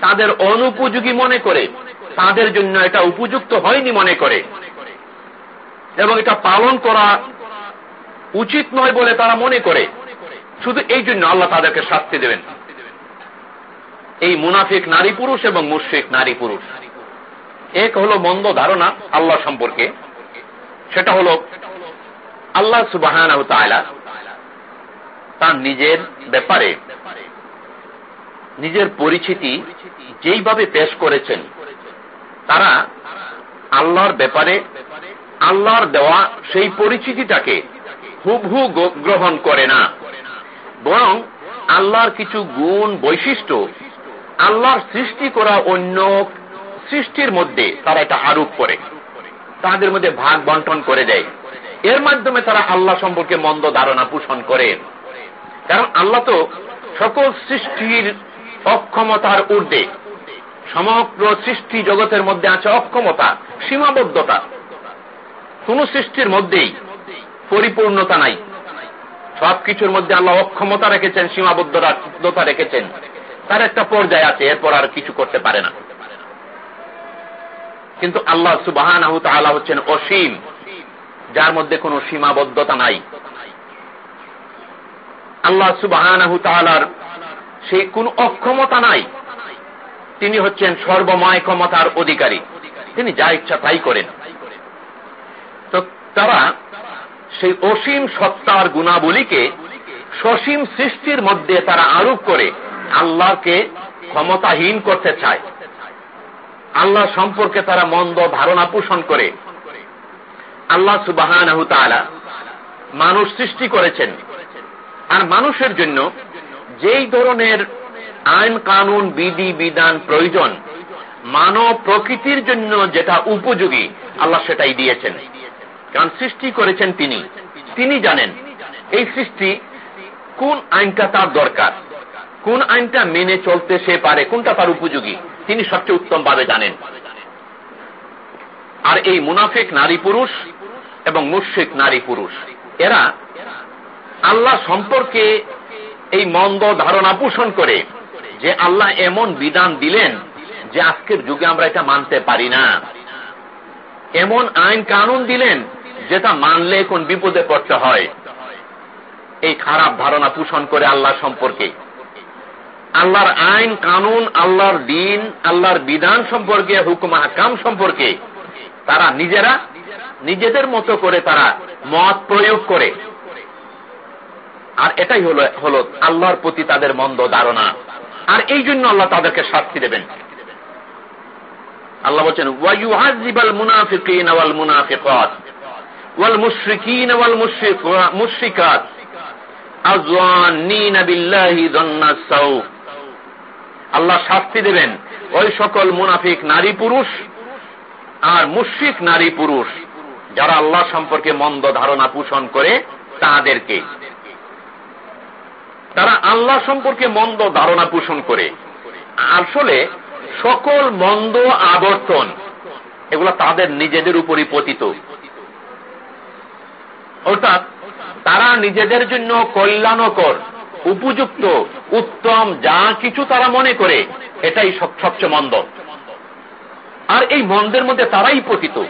তাদের অনুপযোগী মনে করে, তাদের জন্য এটা উপযুক্ত হয়নি মনে করে। এবং এটা পালন করা উচিত নয় বলে তারা মনে করে। শুধু এই জন্য আল্লাহ তাদেরকে শাস্তি দেবেন। এই মুনাফিক নারী পুরুষ এবং মুশ্রিক নারী পুরুষ। এক হলো মন্দ ধারণা আল্লাহ সম্পর্কে, সেটা হলো আল্লাহ সুবাহ তার নিজের ব্যাপারে, নিজের পরিচিতি যেইভাবে পেশ করেছেন, তারা আল্লাহর ব্যাপারে, আল্লাহর দেওয়া সেই পরিচিতিটাকে হুবহু গ্রহণ করে না। বরং আল্লাহর কিছু গুণ বৈশিষ্ট্য, আল্লাহর সৃষ্টি করা অন্য সৃষ্টির মধ্যে তারা এটা আরোপ করে। তাদের মধ্যে ভাগ বন্টন করে দেয়। এর মাধ্যমে তারা আল্লাহ সম্পর্কে মন্দ ধারণা পোষণ করে। কারণ আল্লাহ তো সকল সৃষ্টির অক্ষমতার ঊর্ধ্বে। সমগ্র সৃষ্টি জগতের মধ্যে আছে অক্ষমতা, সীমাবদ্ধতা। কোন সৃষ্টির মধ্যেই পরিপূর্ণতা নাই। সবকিছুর মধ্যে আল্লাহ অক্ষমতা রেখেছেন, সীমাবদ্ধতা রেখেছেন। তার একটা পর্যায়ে আছে, এরপর আর কিছু করতে পারে না। কিন্তু আল্লাহ সুবাহান হচ্ছেন অসীম, যার মধ্যে কোনো সীমাবদ্ধতা নাই। আল্লাহ সুবাহান সেই কোন অক্ষমতা নাই। তিনি হচ্ছেন সর্বময় ক্ষমতার অধিকারী। তিনি যা ইচ্ছা তাই করেন। তো তারা সেই অসীম সত্তার গুণাবলীকে সসীম সৃষ্টির মধ্যে তারা আরোপ করে আল্লাহকে ক্ষমতাহীন করতে চায়। আল্লাহ সম্পর্কে তারা মন্দ ধারণা পোষণ করে। আল্লাহ সুবাহান মানুষ সৃষ্টি করেছেন। আর মানুষের জন্য যেই ধরনের আইন, কানুন, বিধি, বিধান প্রয়োজন, মানব প্রকৃতির জন্য যেটা উপযোগী, আল্লাহ সেটাই দিয়েছেন। কারণ সৃষ্টি করেছেন তিনি। তিনি জানেন এই সৃষ্টি কোন আইনটা তার দরকার, কোন আইনটা মেনে চলতে সে পারে, কোনটা তার উপযোগী। তিনি সবচেয়ে উত্তম ভাবে জানেন। আর এই মুনাফিক নারী পুরুষ এবং মুশ্রিক নারী পুরুষ, এরা আল্লাহ সম্পর্কে এই মন্দ ধারণা পোষণ করে যে আল্লাহ এমন বিধান দিলেন যে আজকের যুগে আমরা এটা মানতে পারি না। এমন আইন কানুন দিলেন যেটা মানলে কোন বিপদে পড়তে হয়। এই খারাপ ধারণা পোষণ করে আল্লাহ সম্পর্কে। আল্লাহর আইন, কানুন, আল্লাহর দিন, আল্লাহর বিধান সম্পর্কে, হুকুম হাকাম সম্পর্কে তারা নিজেরা, নিজেদের মতো করে তারা মত প্রয়োগ করে। আর এটাই হলো হলো আল্লাহর প্রতি তাদের মন্দ ধারণা। আর এই জন্য আল্লাহ তাদেরকে শাস্তি দেবেন। আল্লাহ বলছেন ওয়াইহাজিবাল মুনাফিকিন ওয়াল মুনাফিকাত, ওয়াল মুশরিকিন ওয়াল মুশরিকাত আযওয়ানিনা বিল্লাহি যান্নাস আল্লাহ শাস্তি দেবেন। ওই সকল মুনাফিক নারী পুরুষ আর মুশ্রিক নারী পুরুষ যারা আল্লাহ সম্পর্কে মন্দ ধারণা পোষণ করে তাদেরকে। তারা আল্লাহ সম্পর্কে মন্দ ধারণা পোষণ করে। আসলে সকল মন্দ আবর্তন এগুলো তাদের নিজেদের উপরই পতিত। অর্থাৎ তারা নিজেদের জন্য কল্যাণকর। উপযুক্ত, উত্তম যা কিছু তারা মনে করে, এটাই সবচেয়ে মন্দ। আর এই মন্দের মধ্যে তারাই পতিত।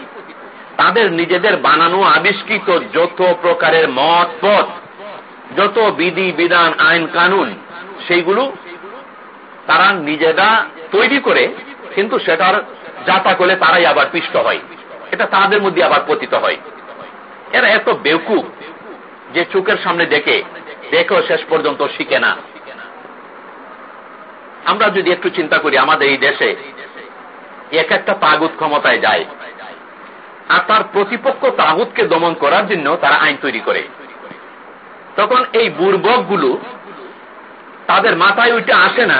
তাদের নিজেদের বানানো, আবিষ্কৃত যত প্রকারের মত পথ যত বিধি, বিধান, আইন, কানুন, সেইগুলো তারা নিজেরা তৈরি করে, কিন্তু সেটার যাতা করলে তারাই আবার পিষ্ট হয়। এটা তাদের মধ্যে আবার পতিত হয়। এরা এত বেউকুব যে চোখের সামনে দেখে দেখেও শেষ পর্যন্ত শিখে না। আমরা যদি একটু চিন্তা করি, আমাদের এই দেশে এক একটা তাগুত ক্ষমতায় যায় আর তার প্রতিপক্ষ তাগুতকে দমন করার জন্য তারা আইন তৈরি করে। তখন এই বুর্বকগুলো তাদের মাথায় ওইটা আসে না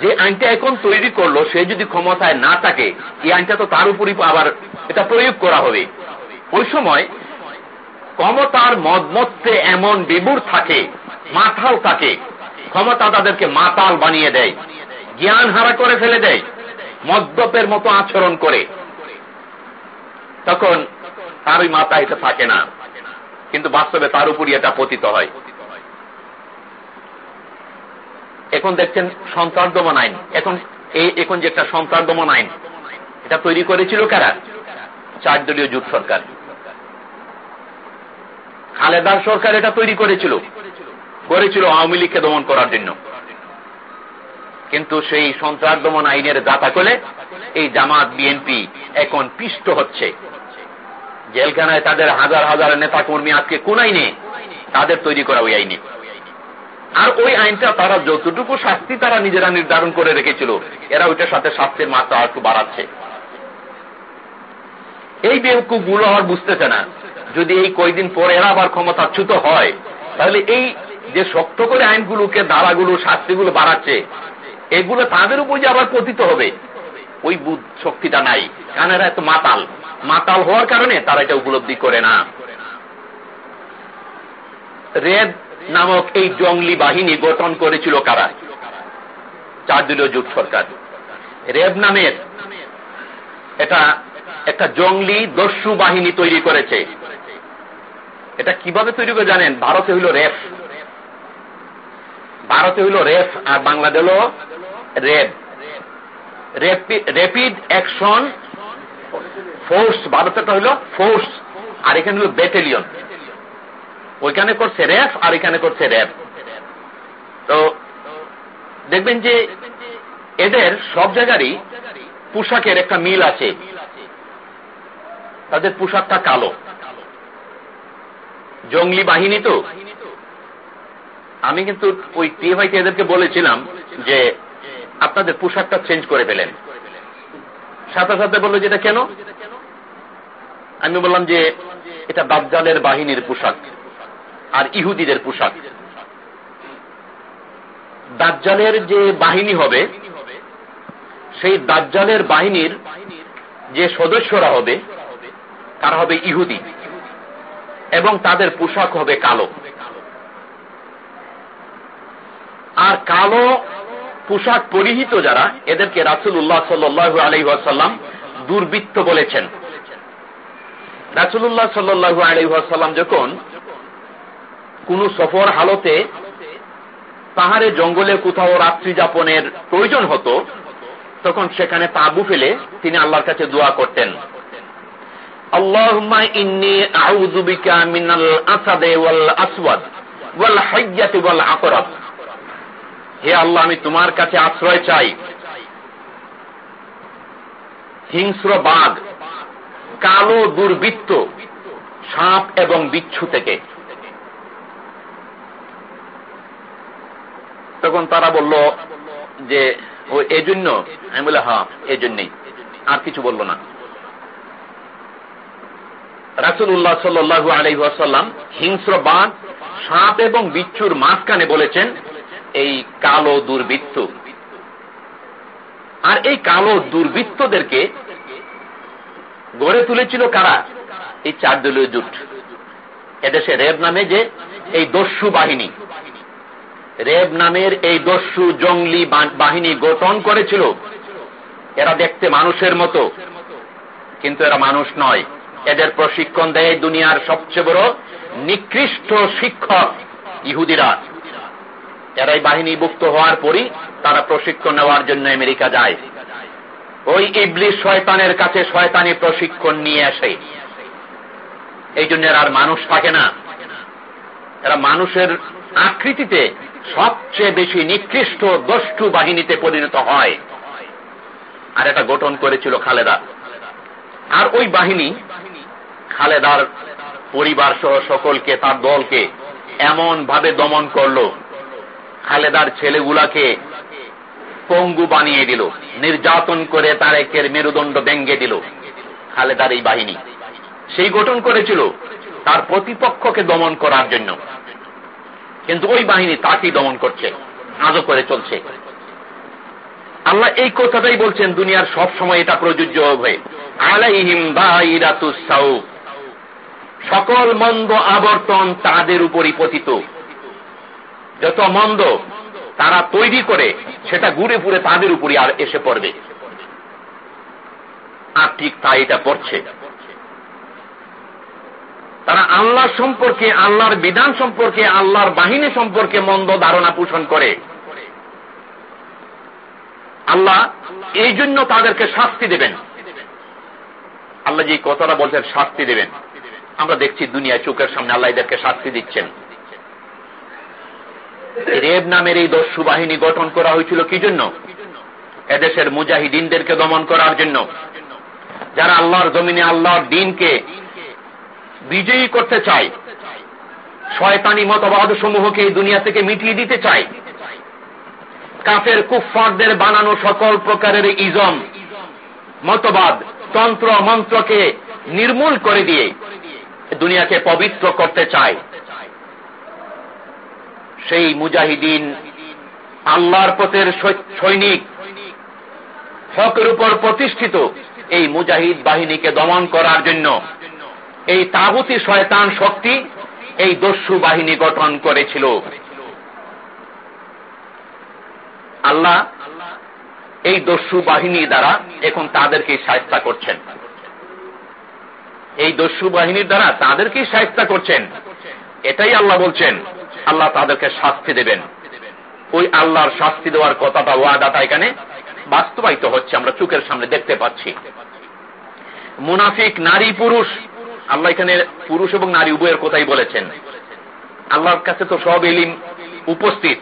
যে আইনটা এখন তৈরি করল, সে যদি ক্ষমতায় না থাকে, এই আইনটা তো তার উপরই আবার এটা প্রয়োগ করা হবে। ওই সময় ক্ষমতার মদমত্তে এমন বিবুর থাকে মাথাল থাকে ক্ষমতা তাদেরকে মাতাল বানিয়ে দেয়। জ্ঞান হারা করে ফেলে দেয়। মদ্যপের মতো আচরণ করে। তখন তার ওই মাথা এটা থাকে না। কিন্তু বাস্তবে তার উপরই এটা পতিত হয়। এখন দেখছেন সন্ত্রাস দমন আইন। এখন এই এখন যে একটা সন্ত্রাস দমন আইন, এটা তৈরি করেছিল কারা? চার দলীয় জোট সরকার। খালেদার সরকার এটা তৈরি করেছিল। করেছিল আওয়ামী লীগকে দমন করার জন্য। কিন্তু সেই সন্ত্রাস দমন আইনের দাতা করে এই জামাত বিএনপি এখন পিষ্ট হচ্ছে। জেলখানায় তাদের হাজার হাজার নেতা কর্মী আজকে কোন আইনে তাদের তৈরি করা ওই আইনে। আর ওই আইনটা তারা যতটুকু শাস্তি তারা নিজেরা নির্ধারণ করে রেখেছিল, এরা ওইটার সাথে শাস্তির মাত্রা একটু বাড়াচ্ছে। এই বেউকুফগুলো আর বুঝতেছে না। যদি এই কয়দিন পরে এরা আবার ক্ষমতাচ্যুত হয়, তাহলে এই যে শক্ত করে আইনগুলোকে, ধারাগুলো, শাস্তিগুলো বাড়াচ্ছে, এগুলো তাদের উপর যে আবার পতিত হবে, ওই বুধ শক্তিটা নাই। কারণ এরা এত মাতাল। মাতাল হওয়ার কারণে তারা এটা উপলব্ধি করে না। রেড নামক এই জঙ্গলি বাহিনী গঠন করেছিল কারা? চার দলীয় জোট সরকার। রেব নামের এটা একটা জঙ্গলি দস্যু বাহিনী তৈরি করেছে। এটা কীভাবে তৈরি করে জানেন? ভারতে হইল রেফ। ভারতে হইল রেফ আর বাংলাদেশ হল রেব রেপিড অ্যাকশন ফোর্স, ভারতেরটা হইল ফোর্স, আর এখানে হলো ব্যাটালিয়ন। ওইখানে করছে র্যাফ আর এখানে করছে র্যাব তো দেখবেন যে এদের সব জায়গারই পোশাকের একটা মিল আছে। তাদের পোশাকটা কালো। জঙ্গলি বাহিনী তো? আমি কিন্তু ওই টিএফআইতে এদেরকে বলেছিলাম যে আপনাদের পোশাকটা চেঞ্জ করে ফেলেন। সাথে সাথে বলল যেটা কেন? আমি বললাম যে এটা দাজ্জালের বাহিনীর পোশাক আর ইহুদিদের পোশাক। দাজ্জালের যে বাহিনী হবে, সেই দাজ্জালের বাহিনীর যে সদস্যরা হবে, তারা হবে ইহুদি এবং তাদের পোশাক হবে কালো। আর কালো পোশাক পরিহিত যারা, এদেরকে রাসুল উল্লাহ সাল্লু আলহাসাল্লাম দুর্বৃত্ত বলেছেন। রাসুল্লাহ সাল্লু আলহাসাল্লাম যখন কোন সফর হালতে পাহাড়ে, জঙ্গলে কোথাও রাত্রি যাপনের প্রয়োজন হতো, তখন সেখানে তাবু ফেলে তিনি আল্লাহর কাছে দোয়া করতেন। আল্লাহুম্মা ইন্নী আকরাব। হে আল্লাহ, আমি তোমার কাছে আশ্রয় চাই। হিংস্র বাঘ, কালো দুর্বৃত্ত, সাপ এবং বিচ্ছু থেকে। তখন তারা বলল যে, ও, এজন্য? আমি বলে হ্যাঁ এজন্যই। আর কিছু বলল না। রাসুল্লাহ সাল্লু আলহাসাল্লাম হিংস্র বাঘ, সাপ এবং বিচ্ছুর মাঝখানে বলেছেন এই কালো দুর্বৃত্ত। আর এই কালো দুর্বৃত্তদেরকে গড়ে তুলেছিল কারা? এই চার দলীয় জুট। এদেশে রেব নামে যে এই দস্যু বাহিনী। রেব নামের এই দস্যু জঙ্গলি বাহিনী গঠন করেছিল। এরা দেখতে মানুষের মতো। কিন্তু এরা মানুষ নয়। এদের প্রশিক্ষণ দেয় দুনিয়ার সবচেয়ে বড় নিকৃষ্ট শিক্ষক ইহুদিরা। এরাই বাহিনী মুক্ত হওয়ার পরই তারা প্রশিক্ষণ নেওয়ার জন্য আমেরিকা যায়। ওই ইবলিশ শয়তানের কাছে শয়তানি প্রশিক্ষণ নিয়ে আসে। এই জন্য আর মানুষ থাকে না। এরা মানুষের আকৃতিতে সবচেয়ে বেশি নিকৃষ্ট দষ্টু বাহিনীতে পরিণত হয়। আর এটা গঠন করেছিল খালেদা। আর ওই বাহিনী খালেদার পরিবার সহ সকলকে, তার দলকে এমন ভাবে দমন করল খালেদার ছেলেগুলাকে পঙ্গু বানিয়ে দিল, নির্যাতন করে তারেকের মেরুদণ্ড ব্যঙ্গে দিল খালেদার এই বাহিনী। সেই গঠন করেছিল তার প্রতিপক্ষকে দমন করার জন্য। কিন্তু ওই বাহিনী তাকেই দমন করছে, আজও করে চলছে। আল্লাহ এই কথাটাই বলছেন, দুনিয়ার সব সময় এটা প্রযোজ্য হবে। আলাইহিম সকল মন্দ আবর্তন তাদের উপরই পতিত। যত মন্দ তারা তৈরি করে, সেটা ঘুরে ফুরে তাদের উপরই আর এসে পড়বে। আর ঠিক তাই এটা পড়ছে। তারা আল্লাহ সম্পর্কে, আল্লাহর বিধান সম্পর্কে, আল্লাহর বাহিনী সম্পর্কে মন্দ ধারণা পোষণ করে। আল্লাহ এই জন্য তাদেরকে শাস্তি দেবেন। আল্লাহ যে কথাটা বলছেন, শাস্তি দেবেন। আমরা দেখছি দুনিয়া চোখের সামনে আল্লাহ এদেরকে শাস্তি দিচ্ছেন। রেব নামের এই দস্যু বাহিনী গঠন করা হয়েছিল কি জন্য? এদেশের মুজাহিদিনদেরকে দমন করার জন্য। যারা আল্লাহর জমিনে আল্লাহর দিনকে বিজয়ী করতে চায়, শয়তানি মতবাদ সমূহকে এই দুনিয়া থেকে মিটিয়ে দিতে চায়, কাফের কুফারদের বানানো সকল প্রকারের ইজম, মতবাদ, তন্ত্র, মন্ত্রকে নির্মূল করে দিয়ে দুনিয়াকে পবিত্র করতে চায়। সেই মুজাহিদিন আল্লাহর পথের সৈনিক, হকের উপর প্রতিষ্ঠিত এই মুজাহিদ বাহিনীকে দমন করার জন্য এই তাগুতি শয়তান শক্তি এই দস্যু বাহিনী গঠন করেছিল। আল্লাহ এই দস্যু বাহিনী দ্বারা এখন তাদেরকে সাহস্তা করছেন। এই দস্যু বাহিনীর দ্বারা তাদেরকেই সাহস্তা করছেন। এটাই আল্লাহ বলছেন। আল্লাহ তাদেরকে শাস্তি দেবেন। ওই আল্লাহর শাস্তি দেওয়ার কথাটা ওয়াদাটা এখানে বাস্তবায়িত হচ্ছে, আমরা চোখের সামনে দেখতে পাচ্ছি। মুনাফিক, নারী, পুরুষ, আল্লাহ এখানে পুরুষ এবং নারী উভয়ের কথাই বলেছেন। আল্লাহর কাছে তো সব এলিম উপস্থিত।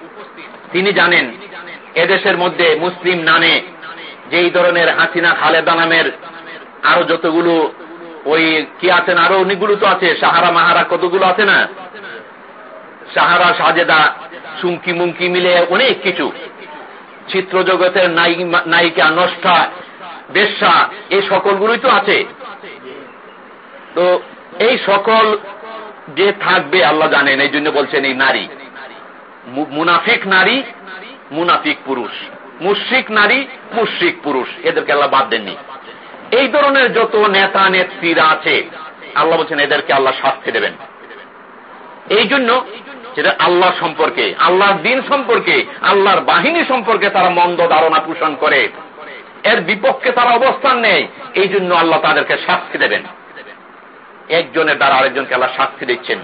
তিনি জানেন, এদেশের মধ্যে মুসলিম নামে যেই ধরনের হাসিনা, খালেদা নামের আরও যতগুলো ওই কি আছেন আরও অনেকগুলো তো আছে, সাহারা, মাহারা কতগুলো আছে না সাহারা সাজেদা চুমকি মুমকি মিলে অনেক কিছু। চিত্র জগতের নায়িকা নষ্টা বেশ্যা এই সকলগুলোই তো আছে। তো এই সকল যে থাকবে, আল্লাহ জানেন, এই জন্য বলছেন এই নারী। মুনাফিক নারী, মুনাফিক পুরুষ। মুশ্রিক নারী, মুশ্রিক পুরুষ। এদেরকে আল্লাহ বাদ দেননি। এই ধরনের যত নেতা, নেত্রীরা আছে, আল্লাহ বলছেন এদেরকে আল্লাহ শাস্তি দেবেন। এই জন্য যেটা আল্লাহ সম্পর্কে, আল্লাহর দিন সম্পর্কে, আল্লাহর বাহিনী সম্পর্কে তারা মন্দ ধারণা পোষণ করে। এর বিপক্ষে তারা অবস্থান নেই এই জন্য আল্লাহ তাদেরকে শাস্তি দেবেন। একজনের দ্বারা আরেকজনকে আল্লাহ শাস্তি দিচ্ছেন।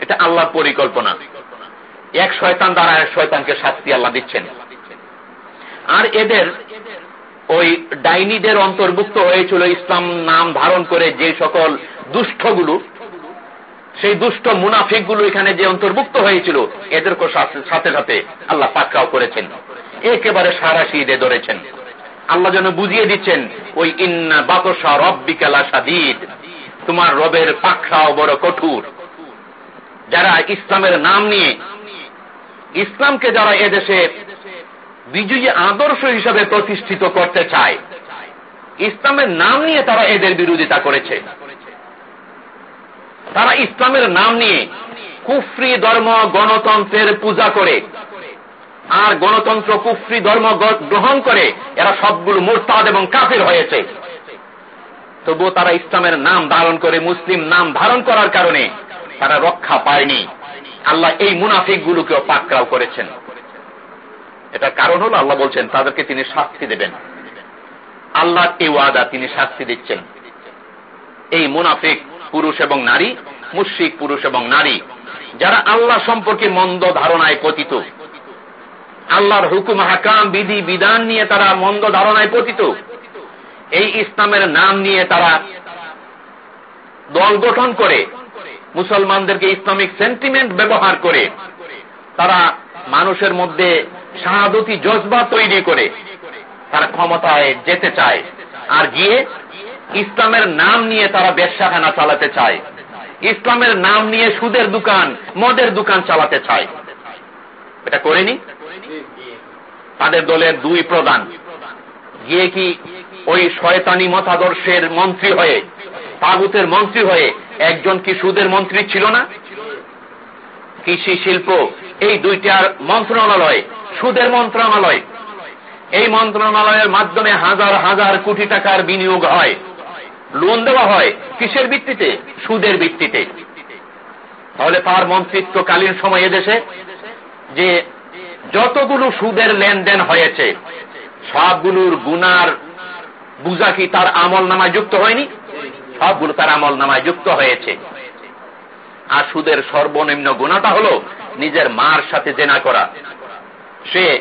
এটা আল্লাহর পরিকল্পনা। এক শয়তান দ্বারা এক শয়তানকে শাস্তি আল্লাহ দিচ্ছেন। আর এদের ওই ডাইনিদের অন্তর্ভুক্ত হয়েছিল ইসলাম নাম ধারণ করে যে সকল দুষ্টগুলো সেই দুষ্ট মুনাফিকগুলো এখানে যে অন্তর্ভুক্ত হয়েছিল এদেরকে সাথে সাথে আল্লাহ পাকড়াও করেছেন। একেবারে সারা শীদে ধরেছেন। আল্লাহ যেন বুঝিয়ে দিচ্ছেন, ওই ইন্না বাতসা রব্বিকালা সাদিদ তোমার রবের পাকড়াও বড় কঠোর। যারা ইসলামের নাম নিয়ে, ইসলামকে যারা এদেশে বিজয়ী আদর্শ হিসাবে প্রতিষ্ঠিত করতে চায়, ইসলামের নাম নিয়ে তারা এদের বিরোধিতা করেছে। তারা ইসলামের নাম নিয়ে কুফরি ধর্ম গণতন্ত্রের পূজা করে। আর গণতন্ত্র, কুফরি ধর্ম গ্রহণ করে এরা সবগুলো মোরতাদ এবং কাফের হয়েছে। তবুও তারা ইসলামের নাম ধারণ করে, মুসলিম নাম ধারণ করার কারণে তারা রক্ষা পায়নি। আল্লাহ এই মুনাফিক গুলোকেও পাকড়াও করেছেন। এটা কারণ হল আল্লাহ বলছেন, তাদেরকে তিনি শাস্তি দেবেন। আল্লাহ এই ওয়াদা তিনি শাস্তি দিচ্ছেন। এই মুনাফিক পুরুষ এবং নারী, মুশ্রিক পুরুষ এবং নারী, যারা আল্লাহ সম্পর্কে মন্দ ধারণায় পতিত আল্লাহর হুকুম, হাকাম, বিধি, বিধান নিয়ে তারা মন্দ ধারণায় পতিত এই ইসলামের নাম নিয়ে তারা দল গঠন করে, মুসলমানদেরকে ইসলামিক সেন্টিমেন্ট ব্যবহার করে। তারা মানুষের মধ্যে শাহাদতি, জজবা তৈরি করে। তারা ক্ষমতায় যেতে চায়। আর গিয়ে ইসলামের নাম নিয়ে তারা ব্যবসাখানা চালাতে চায়। ইসলামের নাম নিয়ে সুদের দোকান, মদের দোকান চালাতে চায়। এটা করেনি? তাদের দলের দুই প্রধান। গিয়ে কি ওই শয়তানি মতাদর্শের মন্ত্রী হয়ে, তাগুতের মন্ত্রী হয়ে একজন কি সুদের মন্ত্রী ছিল না? কৃষি শিল্প, এই দুইটার মন্ত্রণালয়, সুদের মন্ত্রণালয়। এই মন্ত্রণালয়ের মাধ্যমে হাজার হাজার কোটি টাকার বিনিয়োগ হয়। লোন দেওয়া হয় কিসের ভিত্তিতে? সুদের ভিত্তিতে। তাহলে তার মন্ত্রিত্বকালীন সময় এদেশে যে যতগুলো সুদের লেনদেন হয়েছে, সবগুলোর গুনার বুঝা কি তার আমল নামায় যুক্ত হয়নি? সবগুলো তার আমল নামায় যুক্ত হয়েছে। আর সুদের সর্বনিম্ন গুণাটা হলো নিজের মার সাথে জেনা করা। সে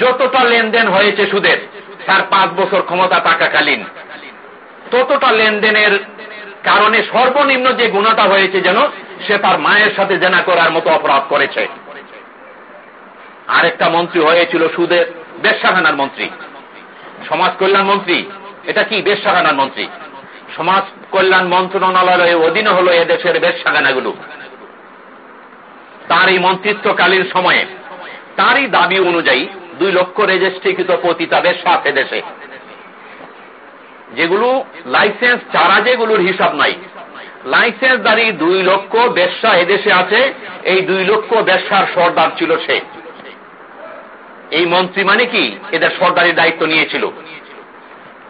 যতটা লেনদেন হয়েছে সুদের, তার পাঁচ বছর ক্ষমতা টাকাকালীন ততটা লেনদেনের কারণে সর্বনিম্ন যে গুণাটা হয়েছে যেন সে তার মায়ের সাথে জেনা করার মতো অপরাধ করেছে। আরেকটা মন্ত্রী হয়েছিল সুদের বেশাখানার মন্ত্রী। সমাজ কল্যাণ মন্ত্রী। এটা কি? বেশাখানার মন্ত্রী। সমাজ কল্যাণ মন্ত্রণালয়ের অধীনে হল এদেশের বেশাখানাগুলো তার এই মন্ত্রিত্বকালীন সময়ে তারই দাবি অনুযায়ী দুই লক্ষ রেজিস্ট্রিকৃত পতিতাদের সাথে দেশে যেগুলো লাইসেন্স ছাড়া যেগুলোর হিসাব নাই। লাইসেন্স দাঁড়িয়ে দুই লক্ষ ব্যবসা এদেশে আছে, এই দুই লক্ষ ব্যবসার সর্দার ছিল সে। এই মন্ত্রী মানে কি? এদের সর্দারির দায়িত্ব নিয়েছিল।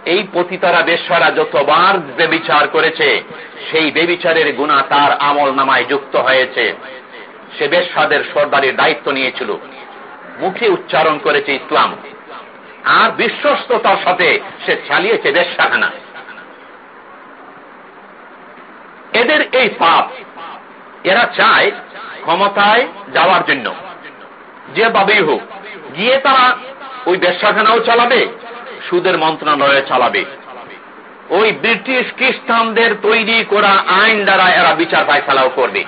এই পতিতারা বেশারা যতবার বেবিচার করেছে, সেই বেবিচারের গুণা তার আমল নামায় যুক্ত হয়েছে। সে বেশাদের সর্দারির দায়িত্ব নিয়েছিল। মুখে উচ্চারণ করেছে ইসলাম। আর বিশ্বস্ততার সাথে সে চালিয়েছে বেশ্যাখানা এদের এই পাপ, এরা চায় ক্ষমতায় যাওয়ার জন্য। যেভাবেই হোক, গিয়ে তারা ওই ব্যবসাখানাও চালাবে, সুদের মন্ত্রণালয়ে চালাবে। ওই ব্রিটিশ খ্রিস্টানদের তৈরি করা আইন দ্বারা এরা বিচার পায়খালাও করবে।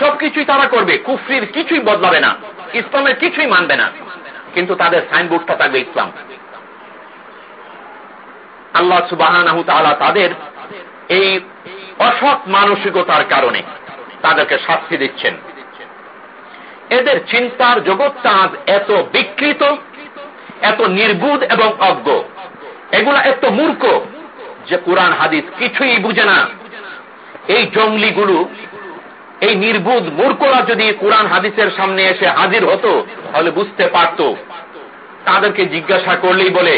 সবকিছুই তারা করবে, কুফরির কিছুই বদলাবে না, ইসলামের কিছুই মানবে না। কিন্তু তাদের সাইনবোর্ডটা থাকবে ইসলাম। আল্লাহ সুবাহ তাদের এই অসৎ মানসিকতার কারণে তাদেরকে শাস্তি দিচ্ছেন। এদের চিন্তার জগৎটা আজ এত বিকৃত, এত নির্বুধ এবং অজ্ঞ। এগুলা এত মূর্খ যে কোরআন হাদিস কিছুই বুঝে না। এই জঙ্গলিগুলো এই নির্বুধ মূর্খরা যদি কোরআন হাদিসের সামনে এসে হাজির হতো, তাহলে বুঝতে পারত। তাদেরকে জিজ্ঞাসা করলেই বলে,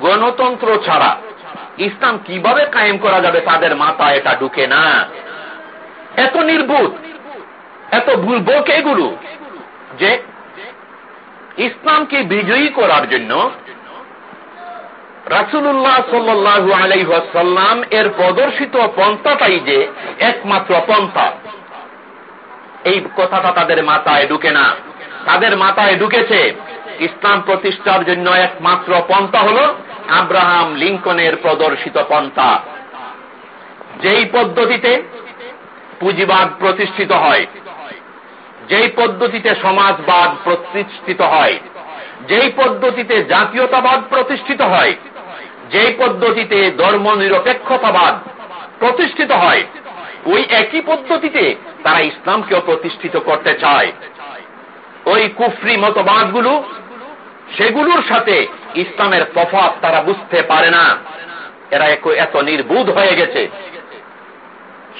গণতন্ত্র ছাড়া ইসলাম কীভাবে কায়েম করা যাবে তাদের মাথা এটা ঢুকে না। এত নির্বুধ, এত ভুলবক এগুলো যে ইসলামকে বিজয়ী করার জন্য রাসুল্লাহ সাল্লু আলাইসাল্লাম এর প্রদর্শিত পন্থাটাই যে একমাত্র পন্থা। এই কথাটা তাদের মাথায় ঢুকে না। তাদের মাথায় ঢুকেছে, ইসলাম প্রতিষ্ঠার জন্য একমাত্র পন্থা হল আব্রাহাম লিঙ্কনের প্রদর্শিত পন্থা। যেই পদ্ধতিতে পুঁজিবাদ প্রতিষ্ঠিত হয়, যেই পদ্ধতিতে সমাজবাদ প্রতিষ্ঠিত হয়, যেই পদ্ধতিতে জাতীয়তাবাদ প্রতিষ্ঠিত হয়, যেই পদ্ধতিতে ধর্ম নিরপেক্ষতাবাদ প্রতিষ্ঠিত হয়, ওই একই পদ্ধতিতে তারা ইসলামকেও প্রতিষ্ঠিত করতে চায়। ওই কুফরি মতবাদগুলো, সেগুলোর সাথে ইসলামের তফাত তারা বুঝতে পারে না। এরা এত নির্বুধ হয়ে গেছে।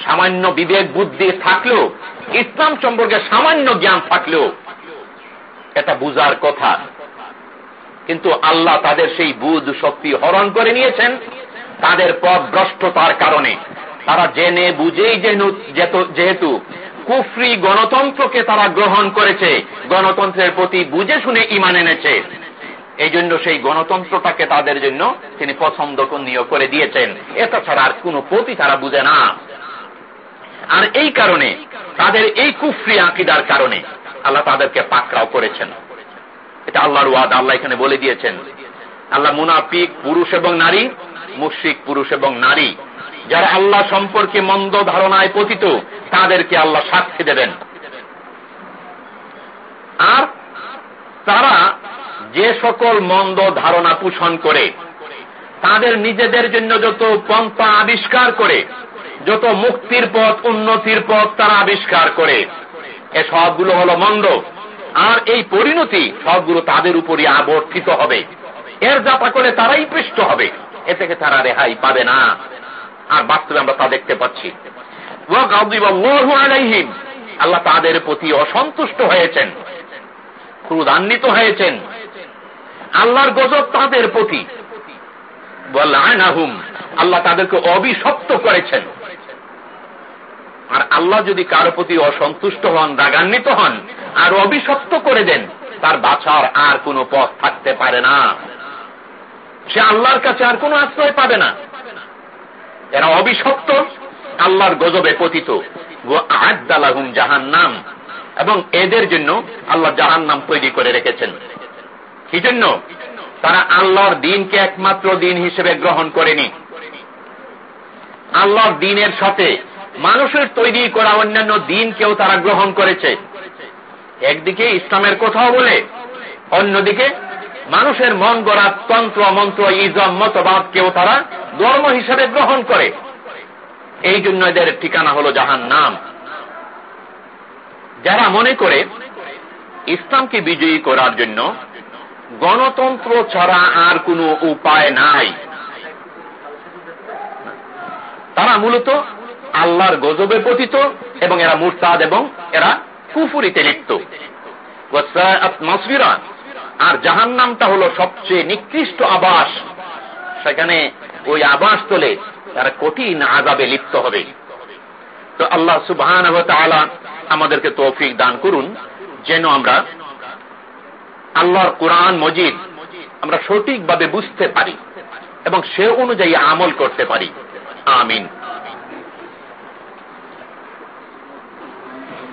সামান্য বিবেক বুদ্ধি থাকলেও, ইসলাম সম্পর্কে সামান্য জ্ঞান থাকলেও, এটা বুঝার কথা। কিন্তু আল্লাহ তাদের সেই বুধ শক্তি হরণ করে নিয়েছেন, তাদের পথ ভ্রষ্টতার কারণে। তারা জেনে বুঝেই যেহেতু কুফরি গণতন্ত্রকে তারা গ্রহণ করেছে, গণতন্ত্রের প্রতি বুঝে শুনে ইমান এনেছে। এই জন্য সেই গণতন্ত্রটাকে তাদের জন্য তিনি পছন্দ পছন্দনীয় করে দিয়েছেন। এটা ছাড়া আর কোন প্রতি তারা বুঝে না। আর এই কারণে তাদের এই কুফরি আকিদার কারণে আল্লাহ তাদেরকে পাকড়াও করেছেন। এটা আল্লাহর ওয়াদ, আল্লাহ এখানে বলে দিয়েছেন। আল্লাহ মুনাফিক পুরুষ এবং নারী, মুশ্রিক পুরুষ এবং নারী। যারা আল্লাহ সম্পর্কে মন্দ ধারণায় পতিত, তাদেরকে আল্লাহ সাক্ষী দেবেন। আর তারা যে সকল মন্দ ধারণা পোষণ করে, তাদের নিজেদের জন্য যত পন্থা আবিষ্কার করে, যত মুক্তির পথ, উন্নতির পথ তারা আবিষ্কার করে, এ সবগুলো হলো মন্দ। আর এই পরিণতি সবগুলো তাদের উপরই আবর্তিত হবে। এর যাতা করে তারাই পৃষ্ঠ হবে। এ থেকে তারা রেহাই পাবে না। আর বাস্তবে আমরা তা দেখতে পাচ্ছি। আল্লাহ তাদের প্রতি অসন্তুষ্ট হয়েছেন। ক্রুদান্বিত হয়েছেন। আল্লাহর গজব তাদের প্রতি। আল্লাহ তাদেরকে অভিশপ্ত করেছেন। আর আল্লাহ যদি কারও প্রতি অসন্তুষ্ট হন, রাগান্বিত হন, আর অভিশপ্ত করে দেন, তার বাছার আর কোনো পথ থাকতে পারে না। সে আল্লাহর কাছে আর কোনো আশ্রয় পাবে না। এরা অভিশপ্ত। আল্লাহর গজবে পতিত। আদালাহুম জাহান নাম এবং এদের জন্য আল্লাহ জাহান নাম তৈরি করে রেখেছেন। কি জন্য? তারা আল্লাহর দিনকে একমাত্র দিন হিসেবে গ্রহণ করেনি। আল্লাহর দিনের সাথে মানুষের তৈরি করা অন্যান্য দিন দিনকেও তারা গ্রহণ করেছে। একদিকে ইসলামের কথাও বলে, অন্যদিকে মানুষের মন গড়া তন্ত্র, মন্ত্র, ইজম মতবাদকেও তারা ধর্ম হিসেবে গ্রহণ করে। এই জন্য এদের ঠিকানা হল জাহান নাম যারা মনে করে ইসলামকে বিজয়ী করার জন্য গণতন্ত্র ছাড়া আর কোনো উপায় নাই, তারা মূলত আল্লাহর গজবে পতিত এবং এরা মুরতাদ এবং এরা কুফুরিতে লিপ্ত। মসবিরা আর জাহান নামটা হল সবচেয়ে নিকৃষ্ট আবাস। সেখানে ওই আবাস তোলে তারা কঠিন আজাবে লিপ্ত হবে। তো আল্লাহ সুবহান আমাদেরকে তৌফিক দান করুন, যেন আমরা আল্লাহর কোরআন মজিদ আমরা সঠিকভাবে বুঝতে পারি এবং সে অনুযায়ী আমল করতে পারি। আমিন।